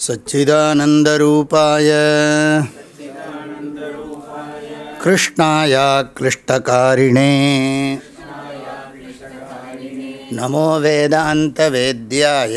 सच्चिदानन्दरूपाय कृष्णाय क्लिष्टकारिणे। नमो वेदान्तवेद्याय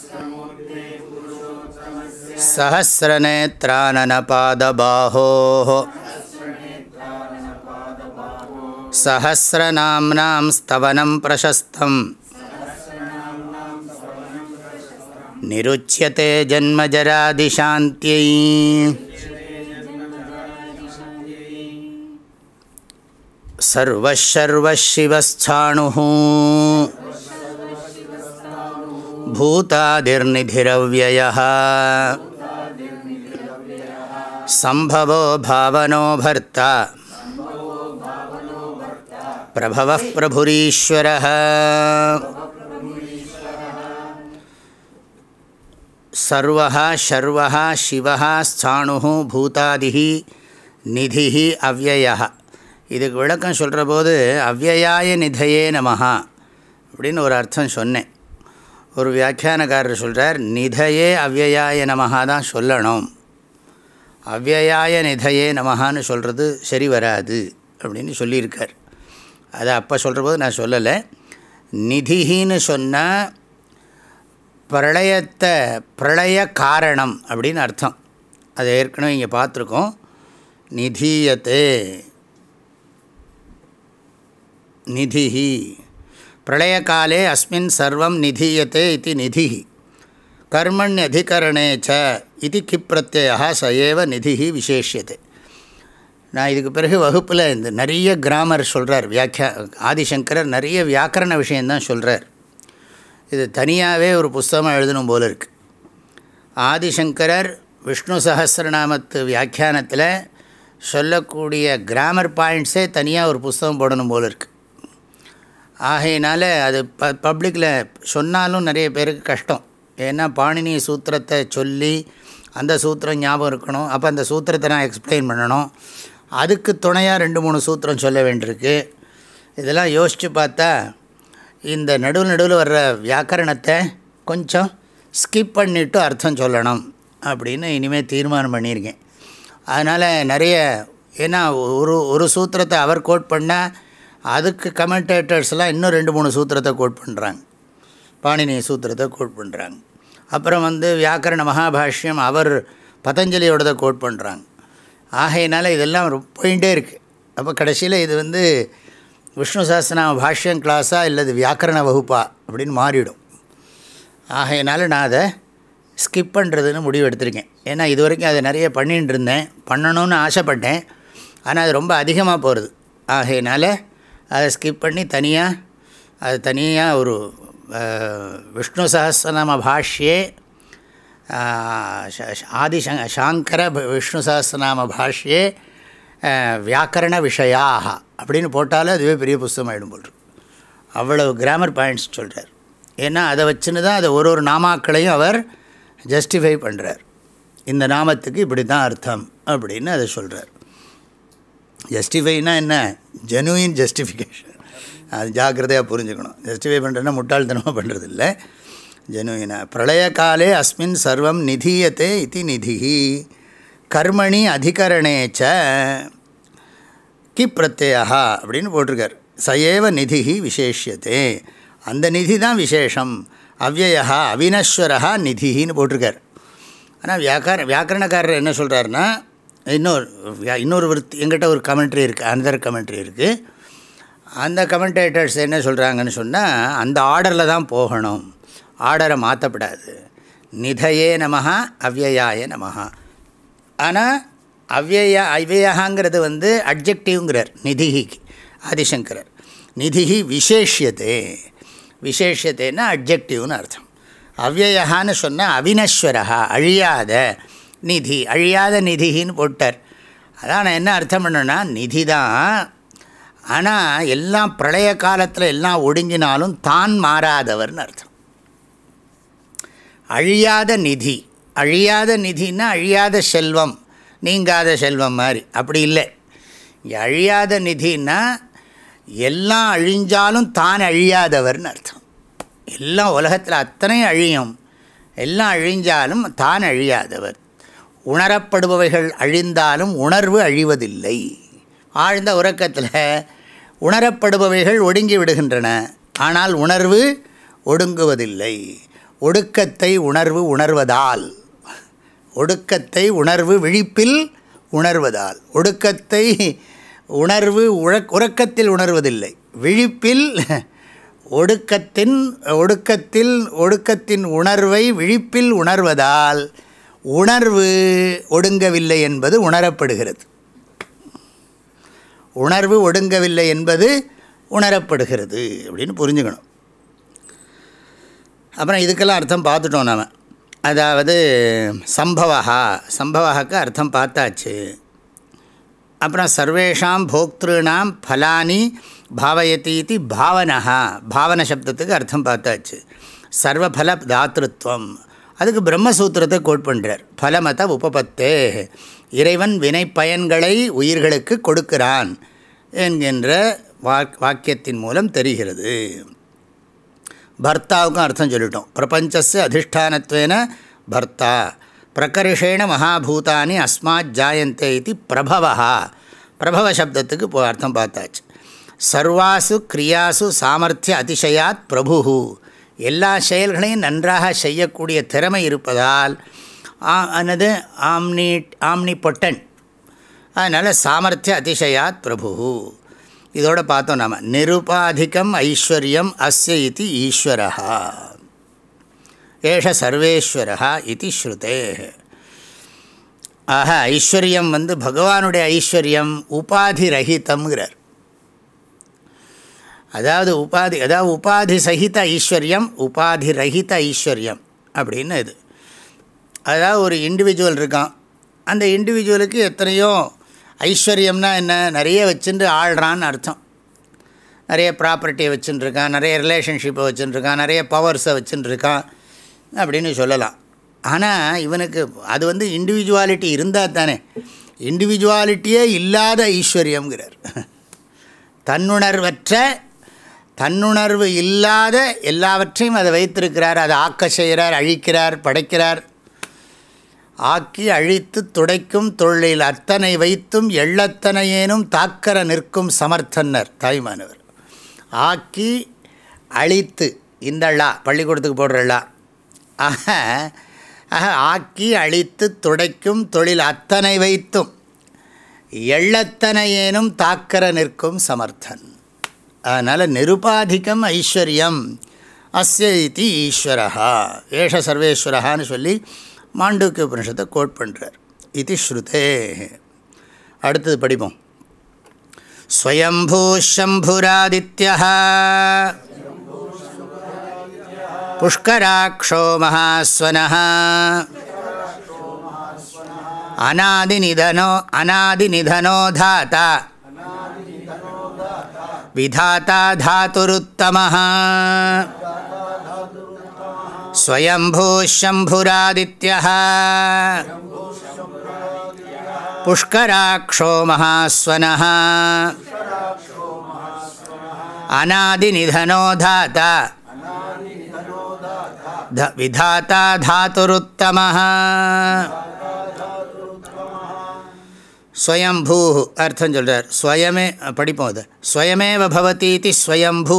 सहस्रनेत्राननपादबाहोः सहस्रनाम्नां स्तवनं प्रशस्तम् निरुच्यते जन्मजरादिशान्त्यै सर्वशर्वशिवस्थाणुः भूतादिर्निधिरव्ययः சம்பவோ பாவனோபர்த்தா பிரபவ பிரபுரீஸ்வர சர்வா ஷர்வா சிவா ஸ்தாணு பூதாதிகி நிதிஹி அவ்வயா இதுக்கு விளக்கம் சொல்கிற போது அவ்வயாய நிதையே நமஹா அப்படின்னு ஒரு அர்த்தம் சொன்னேன். ஒரு வியாக்கியானக்காரர் சொல்கிறார் நிதையே அவ்வயாய நமஹா தான் சொல்லணும். அவ்வயாய நிதையே நமகான்னு சொல்கிறது சரி வராது அப்படின்னு சொல்லியிருக்கார். அதை அப்போ சொல்கிற போது நான் சொல்லலை. நிதின்னு சொன்னால் பிரளயத்தை பிரளய காரணம் அப்படின்னு அர்த்தம். அதை ஏற்கனவே இங்கே பார்த்துருக்கோம். நிதீயத்தே. நிதிஹி. பிரளயகாலே அஸ்மின் சர்வம் நிதீயத்தே இது நிதி கர்மண்யதிகரணே ச இது கிப்பிரத்யா ச ஏவ நிதிஹி விசேஷியது நான் இதுக்கு பிறகு வகுப்பில் இந்த நிறைய கிராமர் சொல்கிறார் வியாக்கியா ஆதிசங்கரர் நிறைய வியாக்கரண விஷயந்தான் சொல்கிறார் இது தனியாகவே ஒரு புஸ்தகம் எழுதணும் போல இருக்குது ஆதிசங்கரர் விஷ்ணு சஹசிரநாமத்து வியாக்கியானத்தில் சொல்லக்கூடிய கிராமர் பாயிண்ட்ஸே தனியாக ஒரு புஸ்தகம் போடணும் போல இருக்குது ஆகையினால அது ப பப்ளிக்கில் சொன்னாலும் நிறைய பேருக்கு கஷ்டம். ஏன்னா பாணினி சூத்திரத்தை சொல்லி அந்த சூத்திரம் ஞாபகம் இருக்கணும். அப்போ அந்த சூத்திரத்தை நான் எக்ஸ்பிளைன் பண்ணணும். அதுக்கு துணையாக ரெண்டு மூணு சூத்திரம் சொல்ல வேண்டியிருக்கு. இதெல்லாம் யோசித்து பார்த்தா இந்த நடுவில் நடுவில் வர்ற வியாக்கரணத்தை கொஞ்சம் ஸ்கிப் பண்ணிவிட்டு அர்த்தம் சொல்லணும் அப்படின்னு இனிமேல் தீர்மானம் பண்ணியிருக்கேன். அதனால் நிறைய ஏன்னா ஒரு ஒரு சூத்திரத்தை அவர் கோட் பண்ணால் அதுக்கு கமெண்டேட்டர்ஸ்லாம் இன்னும் ரெண்டு மூணு சூத்திரத்தை கோட் பண்ணுறாங்க பாணினி சூத்திரத்தை கோட் பண்ணுறாங்க அப்புறம் வந்து வியாக்கரண மகாபாஷ்யம் அவர் பதஞ்சலியோடதை கோட் பண்ணுறாங்க. ஆகையினால இதெல்லாம் போயிட்டே இருக்குது அப்போ கடைசியில் இது வந்து விஷ்ணு சாஸ்திரநாம பாஷ்யம் கிளாஸாக இல்லது வியாக்கரண வகுப்பா அப்படின்னு மாறிவிடும் ஆகையினால நான் அதை ஸ்கிப் பண்ணுறதுன்னு முடிவு எடுத்திருக்கேன். ஏன்னா இது வரைக்கும் அதை நிறைய பண்ணிகிட்டு இருந்தேன். பண்ணணும்னு ஆசைப்பட்டேன். ஆனால் அது ரொம்ப அதிகமாக போகிறது ஆகையினால அதை ஸ்கிப் பண்ணி தனியாக அது தனியாக ஒரு விஷ்ணு சகசிரநாம பாஷ்யே ஆதிசங் சாங்கர விஷ்ணு சகசிரநாம பாஷ்யே வியாக்கரண விஷயாக அப்படின்னு போட்டாலும் அதுவே பெரிய புஸ்தகம் ஆகிடும் போல் அவ்வளவு கிராமர் பாயிண்ட்ஸ் சொல்கிறார் ஏன்னா அதை வச்சுன்னு தான் அதை ஒரு ஒரு நாமாக்களையும் அவர் ஜஸ்டிஃபை பண்ணுறார் இந்த நாமத்துக்கு இப்படி தான் அர்த்தம் அப்படின்னு அதை சொல்கிறார் ஜஸ்டிஃபைனா என்ன? ஜெனுவின் ஜஸ்டிஃபிகேஷன் அது ஜாக்கிரதையாக புரிஞ்சுக்கணும். ஜஸ்டிஃபை பண்ணுறதுனா முட்டாள்தனமாக பண்ணுறது இல்லை ஜெனுவினா பிரளய காலே அஸ்மின் சர்வம் நிதீயத்தே இது நிதிஹி. கர்மணி அதிகரணேச்ச கி பிரத்யா அப்படின்னு போட்டிருக்கார். சயேவ நிதி விசேஷியத்தே அந்த நிதி தான் விசேஷம். அவ்வயா அவினஸ்வரா நிதின்னு போட்டிருக்கார். ஆனால் வியாக்கார வியாக்கரணக்காரர் என்ன சொல்கிறாருன்னா இன்னொரு இன்னொரு விருத்தி எங்கிட்ட ஒரு கமெண்ட்ரி இருக்குது அனதர் கமெண்ட்ரி இருக்குது அந்த கமெண்டேட்டர்ஸ் என்ன சொல்கிறாங்கன்னு சொன்னால் அந்த ஆர்டரில் தான் போகணும். ஆர்டரை மாற்றப்படாது நிதையே நமஹா அவ்வயாய நமஹா. ஆனால் அவ்வய அவ்வயாங்கிறது வந்து அப்ஜெக்டிவ்ங்கிறார் நிதிஹிக்கு ஆதிசங்கரர். நிதிஹி விசேஷியதே. விசேஷத்தேன்னா அப்ஜெக்டிவ்னு அர்த்தம். அவ்வயகான்னு சொன்னால் அவினஸ்வரகா அழியாத நிதி. அழியாத நிதின்னு போட்டார். அதான் நான் என்ன அர்த்தம் பண்ணேன்னா நிதி தான் ஆனால் எல்லாம் பிரளய காலத்தில் எல்லாம் ஒடுங்கினாலும் தான் மாறாதவர்னு அர்த்தம். அழியாத நிதி அழியாத நிதின்னா அழியாத செல்வம் நீங்காத செல்வம் மாதிரி. அப்படி இல்லை. அழியாத நிதினா எல்லாம் அழிஞ்சாலும் தான் அழியாதவர்னு அர்த்தம். எல்லாம் உலகத்தில் அத்தனை அழியும். எல்லாம் அழிஞ்சாலும் தான் அழியாதவர். உணரப்படுபவைகள் அழிந்தாலும் உணர்வு அழிவதில்லை. ஆழ்ந்த உறக்கத்தில் உணரப்படுபவைகள் ஒடுங்கி விடுகின்றன. ஆனால் உணர்வு ஒடுங்குவதில்லை. ஒடுக்கத்தை உணர்வு உணர்வதால். ஒடுக்கத்தை உணர்வு விழிப்பில் உணர்வதால். ஒடுக்கத்தை உணர்வு உழக் உறக்கத்தில் உணர்வதில்லை. விழிப்பில் ஒடுக்கத்தின் ஒடுக்கத்தில் ஒடுக்கத்தின் உணர்வை விழிப்பில் உணர்வதால் உணர்வு ஒடுங்கவில்லை என்பது உணரப்படுகிறது. உணர்வு ஒடுங்கவில்லை என்பது உணரப்படுகிறது அப்படின்னு புரிஞ்சுக்கணும். அப்புறம் இதுக்கெல்லாம் அர்த்தம் பார்த்துட்டோம் நாம். அதாவது சம்பவா சம்பவக்கு அர்த்தம் பார்த்தாச்சு. அப்புறம் சர்வேஷாம் போக்திருணாம் ஃபலானி பாவயத்தீதி பாவனஹா பாவன சப்தத்துக்கு அர்த்தம் பார்த்தாச்சு. சர்வபல தாத்திருவம் அதுக்கு பிரம்மசூத்திரத்தை கோட் பண்ணுறார் பலமத உபபத்தே. இறைவன் வினை பயன்களை உயிர்களுக்கு கொடுக்கிறான் என்கின்ற வாக்கியத்தின் மூலம் தெரிகிறது. பர்த்தாவுக்கும் அர்த்தம் சொல்லிட்டோம். பிரபஞ்சஸ் அதிஷ்டானத்வேன பர்த்தா பிரகர்ஷேண மகாபூதானி அஸ்மாத் ஜாயந்தே இது பிரபவா பிரபவ சப்தத்துக்கு இப்போ அர்த்தம் பார்த்தாச்சு. சர்வாசு கிரியாசு சாமர்த்திய அதிசயாத் பிரபு எல்லா செயல்களையும் நன்றாக செய்யக்கூடிய திறமை இருப்பதால் அனது ஆம்னி ஆம்னி பொட்டன் அதனால் சாமர்த்திய அதிசயாத் பிரபு. இதோட பார்த்தோம் நாம். நிருபாதிக்கம் ஐஸ்வர்யம் அஸ்ய இது ஈஸ்வரா ஏஷ சர்வேஸ்வரா இது ஸ்ருதே. ஆக ஐஸ்வர்யம் வந்து பகவானுடைய ஐஸ்வர்யம் உபாதி ரஹிதம்ங்கிறார். அதாவது உபாதி அதாவது உபாதி சகித ஐஸ்வர்யம் உபாதி ரஹித ஐஸ்வர்யம் அப்படின்னு இது. அதாவது ஒரு இண்டிவிஜுவல் இருக்கான். அந்த இண்டிவிஜுவலுக்கு எத்தனையோ ஐஸ்வர்யம்னா என்ன? நிறைய வச்சுட்டு ஆள்றான்னு அர்த்தம். நிறைய ப்ராப்பர்ட்டியை வச்சுட்டுருக்கான் நிறைய ரிலேஷன்ஷிப்பை வச்சுட்டுருக்கான் நிறைய பவர்ஸை வச்சுட்டுருக்கான் அப்படின்னு சொல்லலாம். ஆனால் இவனுக்கு அது வந்து இண்டிவிஜுவாலிட்டி இருந்தால் தானே. இண்டிவிஜுவாலிட்டியே இல்லாத ஐஸ்வர்யங்கிறார் தன்னுணர்வற்ற தன்னுணர்வு இல்லாத எல்லாவற்றையும் அதை வைத்திருக்கிறார். அதை ஆக்க செய்கிறார் அழிக்கிறார் படைக்கிறார். ஆக்கி அழித்து துடைக்கும் தொழில் அத்தனை வைத்தும் எள்ளத்தனையேனும் தாக்கர நிற்கும் சமர்த்தன்னர் தாய்மானவர். ஆக்கி அழித்து இந்த லா பள்ளிக்கூடத்துக்கு போடுற லா ஆக ஆக ஆக்கி அழித்து துடைக்கும் தொழில் அத்தனை வைத்தும் எள்ளத்தனையேனும் தாக்கர நிற்கும் சமர்த்தன். அதனால் நிருபாதிக்கம் ஐஸ்வர்யம். அஸ்ய இது ஈஸ்வரா ஏஷ சர்வேஸ்வரகான்னு சொல்லி மாண்டூக்கிய உபனிஷத்தை கோட் பண்ணுறார் இது ஸ்ருதே. அடுத்தது படிப்போம். ஸ்வயம்பூ ஸ்வயம்பூஷம்புராதித்ய புஷ்கராட்சோ மகாஸ்வன அநாதிநிதனோ அநாதிநிதனோ தாத்தா விதாத்தா தாத்துருத்தமாக स्वयम्भूशम्भुरादित्यः पुष्कराक्षो महास्वनः अनादिनिधनो धाता विधाता धातुरुत्तमः ஸ்வயம்பூ அர்த்தம் சொல்கிறார் ஸ்வயமே படிப்போம் அது ஸ்வயமேவ பவதீதி ஸ்வயம்பூ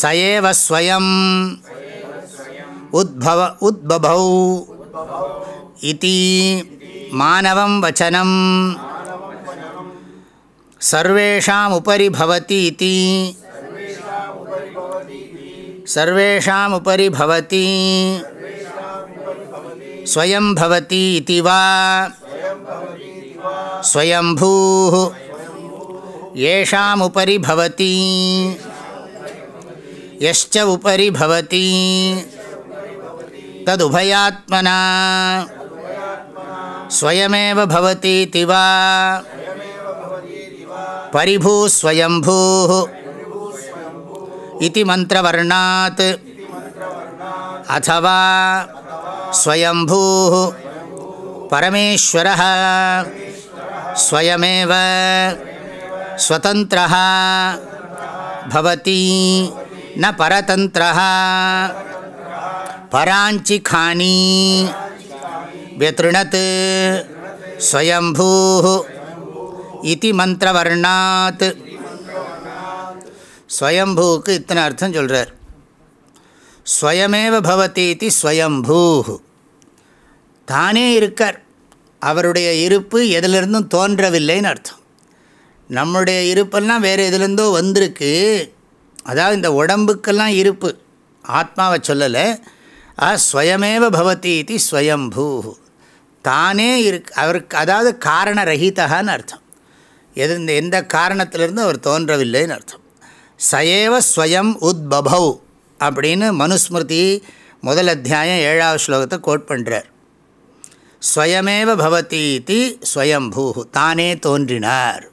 சயேவ ஸ்வயம் உத்பவ உத்பபௌ இதி மானவம் வச்சனம் சர்வேஷாம் உபரி பவதி இதி சர்வேஷாம் உபரி பவதி ஸ்வயம் பவதி இதி வா ஸ்வயம்பூः येषामुपरि भवति எஷ்ட உபரி பவதி ததுபயாத்மனா ஸ்வயமேவ பவதி திவா பரிபூஸ்வயம்பூ இது மந்திரவர்ணாத் அதுவா ஸ்வயம்பூ பரமேஸ்வர ஸ்வயமேவ ஸ்வதந்திர பவதி ந பரதந்திரா பராஞ்சிகானி வியணத் ஸ்வயம்பூ இது மந்திரவர்ணாத் ஸ்வயம்பூக்கு இத்தனை அர்த்தம் சொல்கிறார் ஸ்வயமேவ பவதி இது ஸ்வயம்பூ தானே இருக்கார். அவருடைய இருப்பு எதிலிருந்தும் தோன்றவில்லைன்னு அர்த்தம். நம்முடைய இருப்பெல்லாம் வேறு எதுலேருந்தோ வந்திருக்கு. அதாவது இந்த உடம்புக்கெல்லாம் இருப்பு. ஆத்மாவை சொல்லலை. ஆ ஸ்வயமேவ பவதி இது ஸ்வயம்பூ. தானே இருக்கு அவருக்கு அதாவது காரண காரணரகிதகான்னு அர்த்தம். எது இந்த எந்த காரணத்திலிருந்து அவர் தோன்றவில்லைன்னு அர்த்தம். சயேவ ஸ்வயம் உத்பவ் அப்படின்னு மனுஸ்மிருதி முதல் அத்தியாயம் ஏழாவது ஸ்லோகத்தை கோட் பண்ணுறார் ஸ்வயமேவ பவதி இது ஸ்வயம்பூ. தானே தோன்றினார்.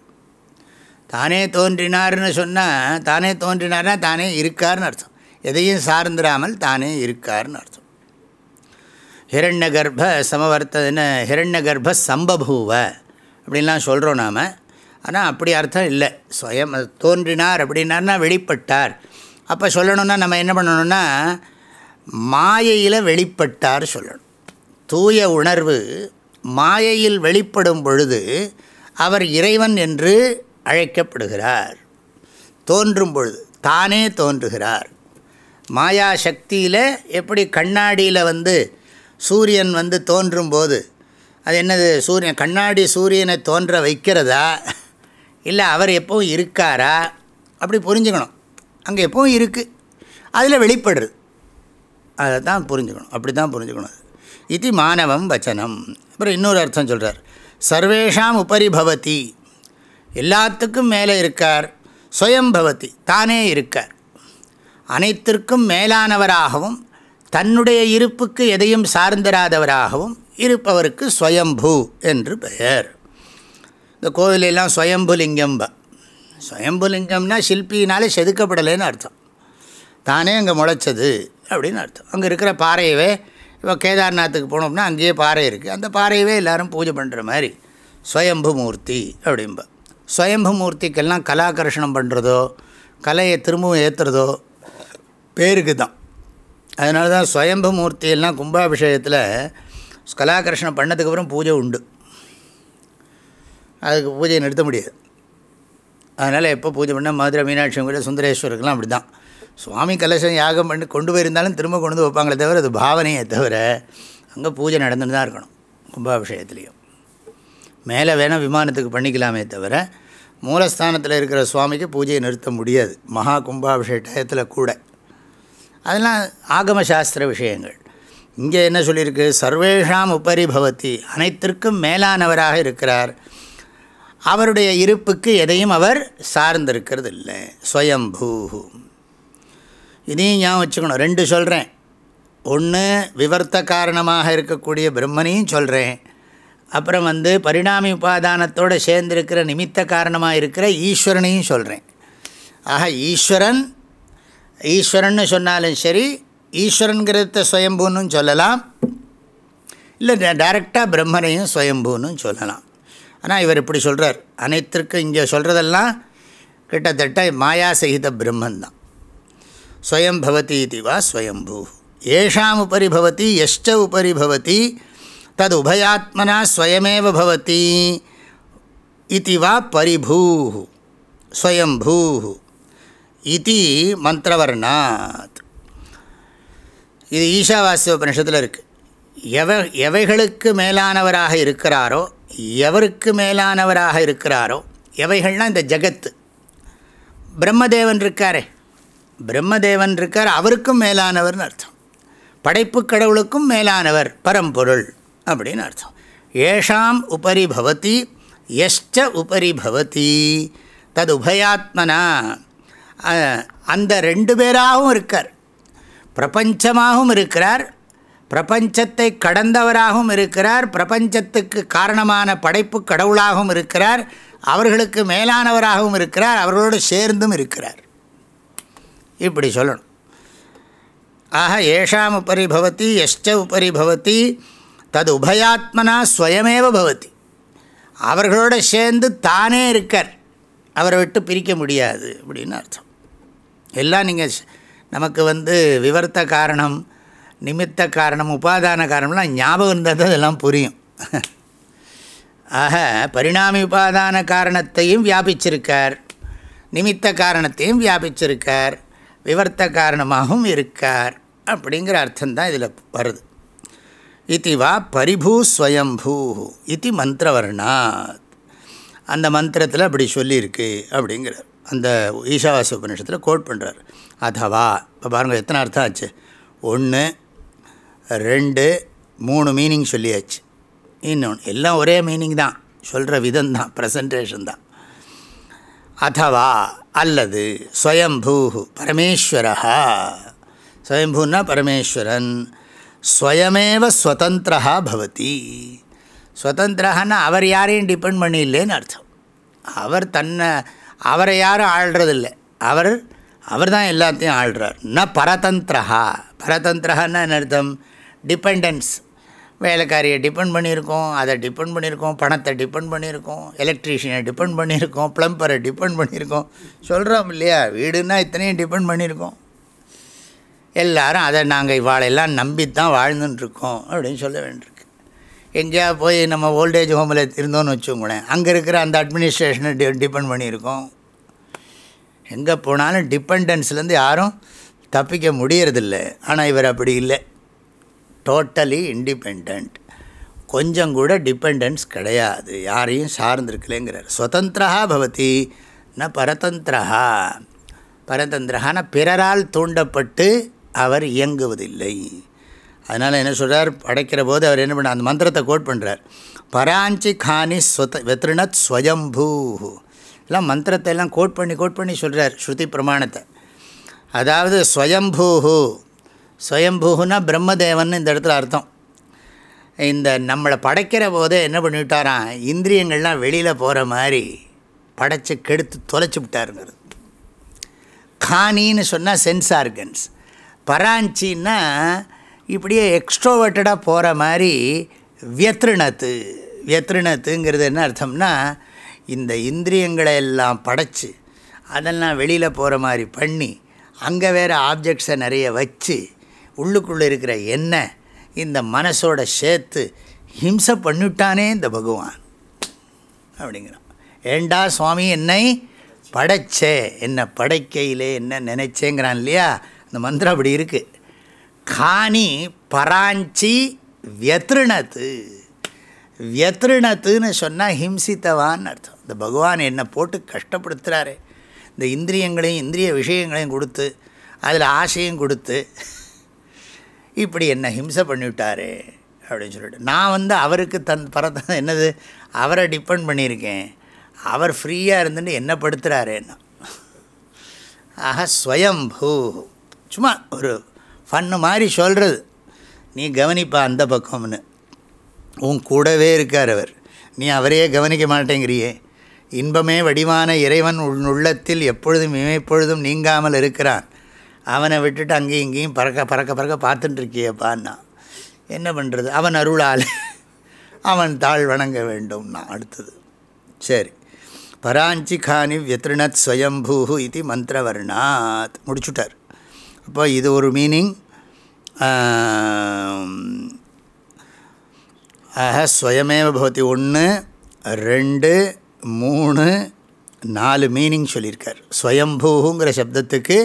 தானே தோன்றினார்னு சொன்னால் தானே தோன்றினார்னா தானே இருக்கார்னு அர்த்தம். எதையும் சார்ந்திராமல் தானே இருக்கார்னு அர்த்தம். ஹிரண்ய கர்ப்ப சமவர்த்தன ஹிரண்ய கர்ப்ப சம்பபூவ அப்படின்லாம் சொல்கிறோம் நாம். ஆனால் அப்படி அர்த்தம் இல்லை. ஸ்வயம் தோன்றினார் அப்படின்னார்னா வெளிப்பட்டார். அப்போ சொல்லணுன்னா நம்ம என்ன பண்ணணும்னா மாயையில் வெளிப்பட்டார் சொல்லணும். தூய உணர்வு மாயையில் வெளிப்படும் பொழுது அவர் இறைவன் என்று அழைக்கப்படுகிறார். தோன்றும் பொழுது தானே தோன்றுகிறார். மாயா சக்தியில் எப்படி கண்ணாடியில் வந்து சூரியன் வந்து தோன்றும் போது அது என்னது சூரியன் கண்ணாடி சூரியனை தோன்ற வைக்கிறதா? இல்லை அவர் எப்போவும் இருக்காரா? அப்படி புரிஞ்சுக்கணும். அங்கே எப்போவும் இருக்குது அதில் வெளிப்படுறது. அதை தான் புரிஞ்சுக்கணும். அப்படி தான் புரிஞ்சுக்கணும் இது மானவம் வச்சனம். அப்புறம் இன்னொரு அர்த்தம் சொல்கிறார் சர்வேஷாம் உபரி பவதி. எல்லாத்துக்கும் மேலே இருக்கார். சுயம்பவதி தானே இருக்கார். அனைத்திற்கும் மேலானவராகவும் தன்னுடைய இருப்புக்கு எதையும் சார்ந்திராதவராகவும் இருப்பவருக்கு ஸ்வயம்பு என்று பெயர். இந்த கோவிலெல்லாம் ஸ்வயம்புலிங்கம்ப. ஸ்வயம்புலிங்கம்னா சில்பியினாலே செதுக்கப்படலைன்னு அர்த்தம். தானே அங்கே முளைச்சது அப்படின்னு அர்த்தம். அங்கே இருக்கிற பாறையவே இப்போ கேதார்நாத்துக்கு போனோம்னா அங்கேயே பாறை இருக்குது அந்த பாறையவே எல்லோரும் பூஜை பண்ணுற மாதிரி ஸ்வயம்பு மூர்த்தி அப்படிம்ப. ஸ்வயம்பு மூர்த்திக்கெல்லாம் கலாகர்ஷணம் பண்ணுறதோ கலையை திரும்பவும் ஏற்றுறதோ பேருக்கு தான். அதனால தான் ஸ்வயம்பு மூர்த்தியெல்லாம் கும்பாபிஷேகத்தில் கலாகர்ஷணம் பண்ணதுக்கப்புறம் பூஜை உண்டு. அதுக்கு பூஜையை நிறுத்த முடியாது. அதனால் எப்போ பூஜை பண்ணால் மதுரை மீனாட்சி கோயில் சுந்தரேஸ்வருக்கெல்லாம் அப்படி தான் சுவாமி கலசம் யாகம் பண்ணி கொண்டு போயிருந்தாலும் திரும்ப கொண்டு வந்து வைப்பாங்களே தவிர அது பாவனையே தவிர அங்கே பூஜை நடந்துட்டு தான் இருக்கணும் கும்பாபிஷேகத்துலேயும். மேலே வேணால் விமானத்துக்கு பண்ணிக்கலாமே தவிர மூலஸ்தானத்தில் இருக்கிற சுவாமிக்கு பூஜையை நிறுத்த முடியாது. மகா கும்பாபிஷேக டயத்தில் கூட. அதெல்லாம் ஆகம சாஸ்திர விஷயங்கள். இங்கே என்ன சொல்லியிருக்கு? சர்வேஷாம் உபரி பவதி. அனைத்திற்கும் மேலானவராக இருக்கிறார். அவருடைய இருப்புக்கு எதையும் அவர் சார்ந்திருக்கிறது இல்லை ஸ்வயம்பூ இதையும் ஞாபகம் வச்சுக்கணும். ரெண்டு சொல்கிறேன் ஒன்று விவர்த்த காரணமாக இருக்கக்கூடிய பிரம்மனையும் சொல்கிறேன் அப்புறம் வந்து பரிணாமி உபாதானத்தோடு சேர்ந்திருக்கிற நிமித்த காரணமாக இருக்கிற ஈஸ்வரனையும் சொல்கிறேன். ஆக ஈஸ்வரன் ஈஸ்வரன் சொன்னாலும் சரி ஈஸ்வரன்கிறத சுயம்பூன்னு சொல்லலாம். இல்லை டைரெக்டாக பிரம்மனையும் சுயம்பூன்னு சொல்லலாம். ஆனால் இவர் இப்படி சொல்கிறார். அனைத்திற்கும் இங்கே சொல்கிறதெல்லாம் கிட்டத்தட்ட மாயா சகித பிரம்மன் தான் ஸ்வயம் பவதி இதுவா ஸ்வயம்பூ ஏஷாம் உபரி பவதி எஷ்ட உபரி பவதி தது உபயாத்மனா ஸ்வயமேவ பவதி இது வா பரிபூ ஸ்வயம்பூ இது மந்திரவர்ணாத் இது ஈஷாவாசிய உபனிஷத்தில் இருக்குது எவ எவைகளுக்கு மேலானவராக இருக்கிறாரோ எவருக்கு மேலானவராக இருக்கிறாரோ எவைகள்னால் இந்த ஜகத்து. பிரம்மதேவன் இருக்காரே. பிரம்மதேவன் இருக்கார் அவருக்கும் மேலானவர்னு அர்த்தம். படைப்பு கடவுளுக்கும் மேலானவர் பரம்பொருள். அப்படின்னு அர்த்தம். ஏஷாம் உபரி பவதி எஷ்ட உபரி பவதி. தது உபயாத்மனா அந்த ரெண்டு பேராகவும் இருக்கார். பிரபஞ்சமாகவும் இருக்கிறார். பிரபஞ்சத்தை கடந்தவராகவும் இருக்கிறார். பிரபஞ்சத்துக்கு காரணமான படைப்பு கடவுளாகவும் இருக்கிறார். அவர்களுக்கு மேலானவராகவும் இருக்கிறார். அவர்களோடு சேர்ந்தும் இருக்கிறார். இப்படி சொல்லணும். ஆக ஏஷாம் உபரி பவதி எஷ்ட உபரி பவதி தது உபயாத்மனா ஸ்வயமேவ பவதி அவர்களோட சேர்ந்து தானே இருக்கார். அவரை விட்டு பிரிக்க முடியாது அப்படின்னு அர்த்தம். எல்லாம் நீங்கள் நமக்கு வந்து விவர்த்த காரணம் நிமித்த காரணம் உபாதான காரணம்லாம் ஞாபகம் இருந்தால் தான் இதெல்லாம் புரியும். ஆக பரிணாமி உபாதான காரணத்தையும் வியாபிச்சிருக்கார் நிமித்த காரணத்தையும் வியாபிச்சிருக்கார் விவர்த்த காரணமாகவும் இருக்கார் அப்படிங்கிற அர்த்தம்தான் இதில் வருது. இது வா பரிபூ ஸ்வயம்பூ இது மந்திரவர்ணாத் அந்த மந்திரத்தில் அப்படி சொல்லியிருக்கு அப்படிங்கிறார். அந்த ஈஷாவாச உபநிஷத்தில் கோட் பண்ணுறார் அதவா இப்போ பாருங்கள் எத்தனை அர்த்தம் ஆச்சு? ஒன்று ரெண்டு மூணு மீனிங் சொல்லியாச்சு. இன்னொன்று எல்லாம் ஒரே மீனிங் தான். சொல்கிற விதம் தான் ப்ரெசன்டேஷன் தான். அதவா அல்லது ஸ்வயம்பூ பரமேஸ்வரா ஸ்வயம்பூன்னா பரமேஸ்வரன். ஸ்வயமேவ ஸ்வதந்திரா பவதி. ஸ்வதந்திரன்னா அவர் யாரையும் டிபெண்ட் பண்ணிடலேன்னு அர்த்தம். அவர் தன்னை அவரை யாரும் ஆள்றதில்லை. அவர் அவர் தான் எல்லாத்தையும் ஆள்றார். ந பரதந்திரா பரதந்திரன்னா என்ன அர்த்தம்? டிபெண்டன்ஸ் வேலைக்காரியை டிபெண்ட் பண்ணியிருக்கோம் அதை டிபெண்ட் பண்ணியிருக்கோம் பணத்தை டிபெண்ட் பண்ணியிருக்கோம் எலக்ட்ரீஷியனை டிபெண்ட் பண்ணியிருக்கோம் ப்ளம்பரை டிபெண்ட் பண்ணியிருக்கோம். சொல்கிறோம் இல்லையா? வீடுன்னா இத்தனையும் டிபெண்ட் பண்ணியிருக்கோம். எல்லாரும் அதை நாங்கள் இவாளெல்லாம் நம்பித்தான் வாழ்ந்துட்டுருக்கோம் அப்படின்னு சொல்ல வேண்டியிருக்கு. எங்கேயா போய் நம்ம ஓல்டேஜ் ஹோமில் இருந்தோம்னு வச்சுக்கோங்களேன். அங்கே இருக்கிற அந்த அட்மினிஸ்ட்ரேஷனை டி டிபெண்ட் பண்ணியிருக்கோம். எங்கே போனாலும் டிபெண்டன்ஸ்லேருந்து யாரும் தப்பிக்க முடியறதில்ல. ஆனால் இவர் அப்படி இல்லை. டோட்டலி இண்டிபெண்ட் கொஞ்சம் கூட டிபெண்டன்ஸ் கிடையாது. யாரையும் சார்ந்திருக்கலைங்கிறார். சுதந்திரா பவதி ந பரதந்திரா பரதந்திரகான பிறரால் தூண்டப்பட்டு அவர் இயங்குவதில்லை. அதனால் என்ன சொல்கிறார் படைக்கிற போது அவர் என்ன பண்ண அந்த மந்திரத்தை கோட் பண்ணுறார் பராஞ்சி காணி ஸ்வத வெத்ருணத் ஸ்வயம்பூ எல்லாம் மந்திரத்தை எல்லாம் கோட் பண்ணி கோட் பண்ணி சொல்கிறார் ஸ்ருதி பிரமாணத்தை. அதாவது ஸ்வயம்பூஹு. ஸ்வயம்பூஹுனா பிரம்மதேவன் இந்த இடத்துல அர்த்தம். இந்த நம்மளை படைக்கிற போதே என்ன பண்ணிவிட்டாராம் இந்திரியங்கள்லாம் வெளியில் போகிற மாதிரி படைச்சி கெடுத்து தொலைச்சி விட்டாருங்கிறது. காணின்னு சொன்னால் சென்ஸ் ஆர்கன்ஸ் பராஞ்சின்னா இப்படியே எக்ஸ்ட்ரோவர்ட்டடாக போகிற மாதிரி வியத்ருணத்து வியத்ருணத்துங்கிறது என்ன அர்த்தம்னா இந்த இந்திரியங்களை எல்லாம் படைச்சு அதெல்லாம் வெளியில் போகிற மாதிரி பண்ணி அங்கே வேறு ஆப்ஜெக்ட்ஸை நிறைய வச்சு உள்ளுக்குள்ளே இருக்கிற எண்ணெய் இந்த மனசோட சேர்த்து ஹிம்சை பண்ணிவிட்டானே இந்த பகவான். அப்படிங்கிறான். ஏண்டா சுவாமி என்னை படைச்சே என்னை படைக்கையிலே என்ன நினைச்சேங்கிறான் இல்லையா? இந்த மந்திரம் அப்படி இருக்குது காணி பராஞ்சி வியத்ருணத்து. வியத்ருணத்துன்னு சொன்னால் ஹிம்சித்தவான்னு அர்த்தம். இந்த பகவான் என்னை போட்டு கஷ்டப்படுத்துகிறாரு இந்த இந்திரியங்களையும் இந்திரிய விஷயங்களையும் கொடுத்து அதில் ஆசையும் கொடுத்து இப்படி என்னை ஹிம்சை பண்ணிவிட்டாரு அப்படின்னு சொல்லிட்டு. நான் வந்து அவருக்கு தன் பரத என்னது? அவரை டிபெண்ட் பண்ணியிருக்கேன். அவர் ஃப்ரீயாக இருந்துட்டு என்ன படுத்துகிறாரேன்னா ஆக ஸ்வயம்பூ. சும்மா ஒரு ஃபன்னு மாதிரி சொல்கிறது நீ கவனிப்பா அந்த பக்கம்னு. உன் கூடவே இருக்கார் அவர். நீ அவரையே கவனிக்க மாட்டேங்கிறியே. இன்பமே வடிவான இறைவன் உன் உள்ளத்தில் எப்பொழுதும் இமைப்பொழுதும் நீங்காமல் இருக்கிறான். அவனை விட்டுட்டு அங்கேயும் இங்கேயும் பறக்க பறக்க பறக்க பார்த்துட்டுருக்கியப்பான்னா என்ன பண்ணுறது அவன் அருளால் அவன் தாழ் வணங்க வேண்டும்னா அடுத்தது. சரி. பராஞ்சி காணி வியத்ருணத் ஸ்வயம்பூ இது மந்திரவர்ணாத். முடிச்சுட்டார். அப்போ இது ஒரு மீனிங் ஆக ஸ்வயமேவ பவதி ஒன்று ரெண்டு மூணு நாலு மீனிங் சொல்லியிருக்கார். ஸ்வயம்பூங்கிற சப்தத்துக்கு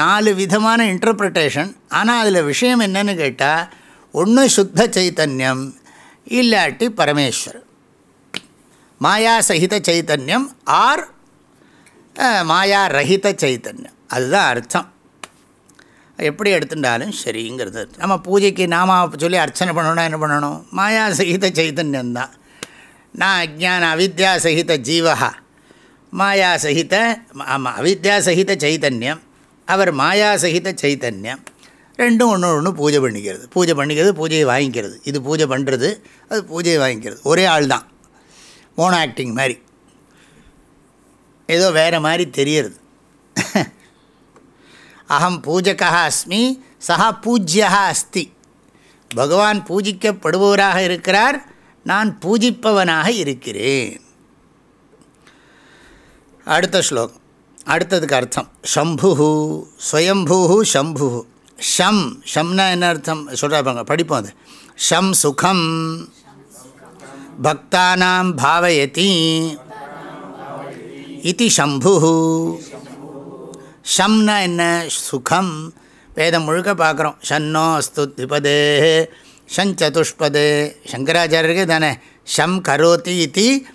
நாலு விதமான இன்டர்பிரிட்டேஷன் ஆனால் அதில் விஷயம் என்னன்னு கேட்டால் ஒன்று சுத்த சைத்தன்யம் இல்லாட்டி பரமேஸ்வர். மாயா சகித சைத்தன்யம் ஆர் மாயா ரஹித சைத்தன்யம். அதுதான் அர்த்தம். எப்படி எடுத்துட்டாலும் சரிங்கிறது. நம்ம பூஜைக்கு நாம சொல்லி அர்ச்சனை பண்ணணும்னா என்ன பண்ணணும்? மாயா சகித சைத்தன்யந்தான் நான் அஜான அவித்யா சகித ஜீவகா மாயா சகித ஆமாம் அவித்யா சகித சைத்தன்யம் அவர் மாயா சகித சைத்தன்யம் ரெண்டும் ஒன்று ஒன்று பூஜை பண்ணிக்கிறது. பூஜை பண்ணிக்கிறது பூஜையை வாங்கிக்கிறது. இது பூஜை பண்ணுறது அது பூஜையை வாங்கிக்கிறது. ஒரே ஆள் தான். மோனோ ஆக்டிங் மாதிரி. ஏதோ வேறு மாதிரி தெரியறது. அகம் பூஜகா அஸ்மி சஹா பூஜ்யா அஸ்தி பகவான் பூஜிக்கப்படுபவராக இருக்கிறார் நான் பூஜிப்பவனாக இருக்கிறேன்। அடுத்த ஸ்லோகம். அடுத்ததுக்கு அர்த்தம். ஷம்பு ஸ்வயம்பூ ஷம்பு ஷம் ஷம்னா என்ன அர்த்தம்? சொல்கிறாங்க படிப்போம் அது. ஷம் சுகம் பக்தானாம் பாவயதி இது ஷம்பு ஷம்னா என்ன? சுகம். வேதம் முழுக்க பார்க்குறோம். ஷன்னோ அஸ்து திபதே ஷஞ்சதுஷ்பதே சங்கராச்சாரியருக்கு தானே. ஷம் கரோதி இது